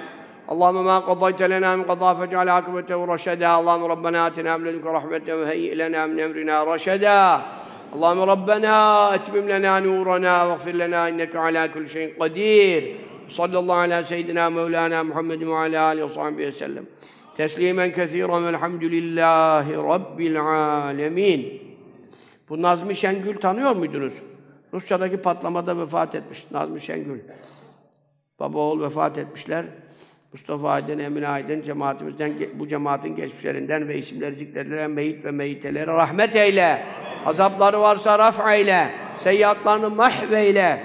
اللهم ما قضيت لنا من قضاء فاجعل عاقبته رشدا. اللهم ربنا آتنا من لدنك رحمة وهيئ لنا من أمرنا رشدا. اللهم ربنا أتمم لنا نورنا واغفر لنا إنك على كل شيء قدير. sallallahu ala seyyidina mevlana Muhammedin ve ala alihi ve sahbihi ve sellem. Teslimen kesiren velhamdülillahi rabbil alemin. Bu Nazmi Şengül tanıyor muydunuz? Rusya'daki patlamada vefat etmiş Nazmi Şengül. Baba oğul vefat etmişler. Mustafa Aydın, Emine Aydın cemaatimizden, bu cemaatin geçmişlerinden ve isimleri zikredilen meyit ve meyitelere rahmet eyle. Azapları varsa raf eyle. Seyyatlarını mahveyle.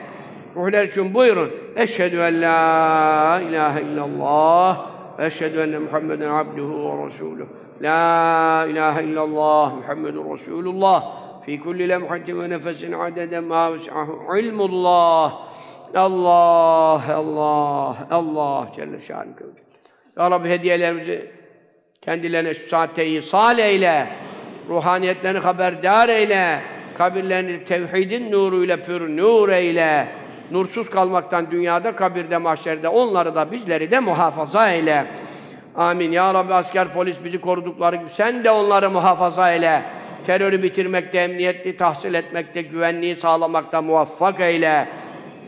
Ruhlar için buyurun. Eşhedü en la ilahe illallah ve eşhedü enne Muhammeden abduhu ve resuluhu. La ilahe illallah Muhammedun Resulullah. في كل لمحة ونفس عدد ما وسعه علم الله الله الله Allah Celle Şanuhu. Ya Rabbi hediyelerimizi kendilerine şu saatte ihsal eyle. Ruhaniyetlerini haberdar eyle. Kabirlerini tevhidin nuruyla pür nur eyle. Nursuz kalmaktan dünyada, kabirde, mahşerde onları da bizleri de muhafaza eyle. Amin. Ya Rabbi asker, polis bizi korudukları gibi sen de onları muhafaza eyle. Terörü bitirmekte, emniyetli tahsil etmekte, güvenliği sağlamakta muvaffak eyle.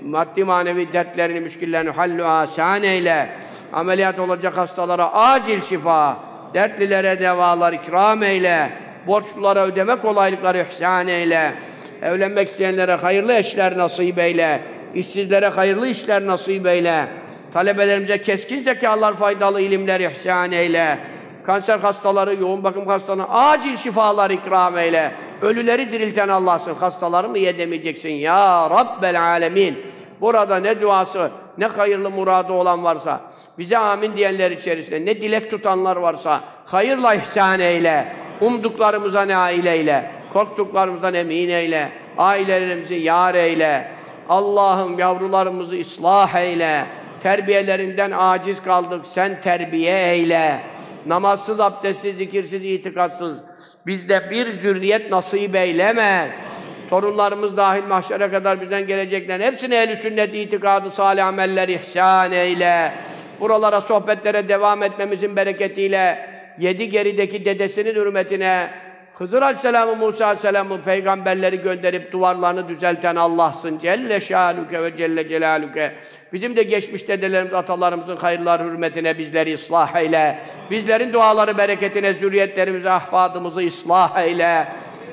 Maddi manevi dertlerini, müşkillerini hallü asan eyle. Ameliyat olacak hastalara acil şifa, dertlilere devalar ikram eyle. Borçlulara ödeme kolaylıkları ihsan eyle. Evlenmek isteyenlere hayırlı eşler nasip eyle. İşsizlere hayırlı işler nasip eyle. Talebelerimize keskin zekalar, faydalı ilimler ihsan eyle. Kanser hastaları, yoğun bakım hastalarına acil şifalar ikram eyle. Ölüleri dirilten Allah'sın. Hastaları mı yedemeyeceksin? Ya Rabbel alemin. Burada ne duası, ne hayırlı muradı olan varsa, bize amin diyenler içerisinde ne dilek tutanlar varsa, hayırla ihsan eyle, umduklarımıza nail eyle, korktuklarımızdan emin eyle, ailelerimizi yar eyle, Allah'ım yavrularımızı ıslah eyle, terbiyelerinden aciz kaldık, sen terbiye eyle, namazsız, abdestsiz, zikirsiz, itikatsız, bizde bir zürriyet nasip eyleme, torunlarımız dahil mahşere kadar bizden geleceklerin hepsine ehl sünnet itikadı, salih ameller ihsan eyle. Buralara, sohbetlere devam etmemizin bereketiyle yedi gerideki dedesinin hürmetine Hızır Aleyhisselam'ı, Musa Aleyhisselam'ı peygamberleri gönderip duvarlarını düzelten Allah'sın. Celle şanuke ve celle celaluke. Bizim de geçmiş dedelerimiz, atalarımızın hayırlar hürmetine bizleri ıslah eyle. Bizlerin duaları bereketine zürriyetlerimizi, ahfadımızı ıslah eyle.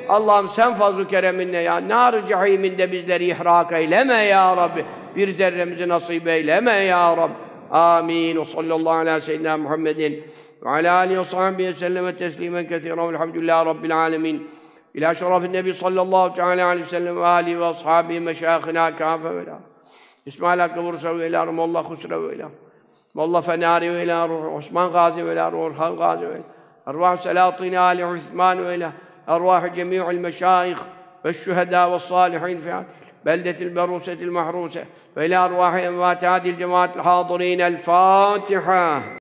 Allah'ım sen fazl-ı kereminle ya nar-ı cehiminde bizleri ihrak eyleme ya Rabbi. Bir zerremizi nasip eyleme ya Rabbi. آمين. وصلى الله على سيدنا محمد وعلى آله وصحبه وسلم تسليما كثيرا والحمد لله رب العالمين. إلى شرف النبي صلى الله تعالى عليه وسلم وآله وأصحابه مشايخنا كافة ولا. قبر سوي إلى رم الله خسر وإلى. والله فناري وإلى روح عثمان غازي وإلى روح الخان غازي وإلى. أرواح سلاطين آل عثمان وإلى. أرواح جميع المشايخ والشهداء والصالحين في بلدة البروسة المحروسة وإلى أرواح أموات هذه الجماعات الحاضرين الفاتحة.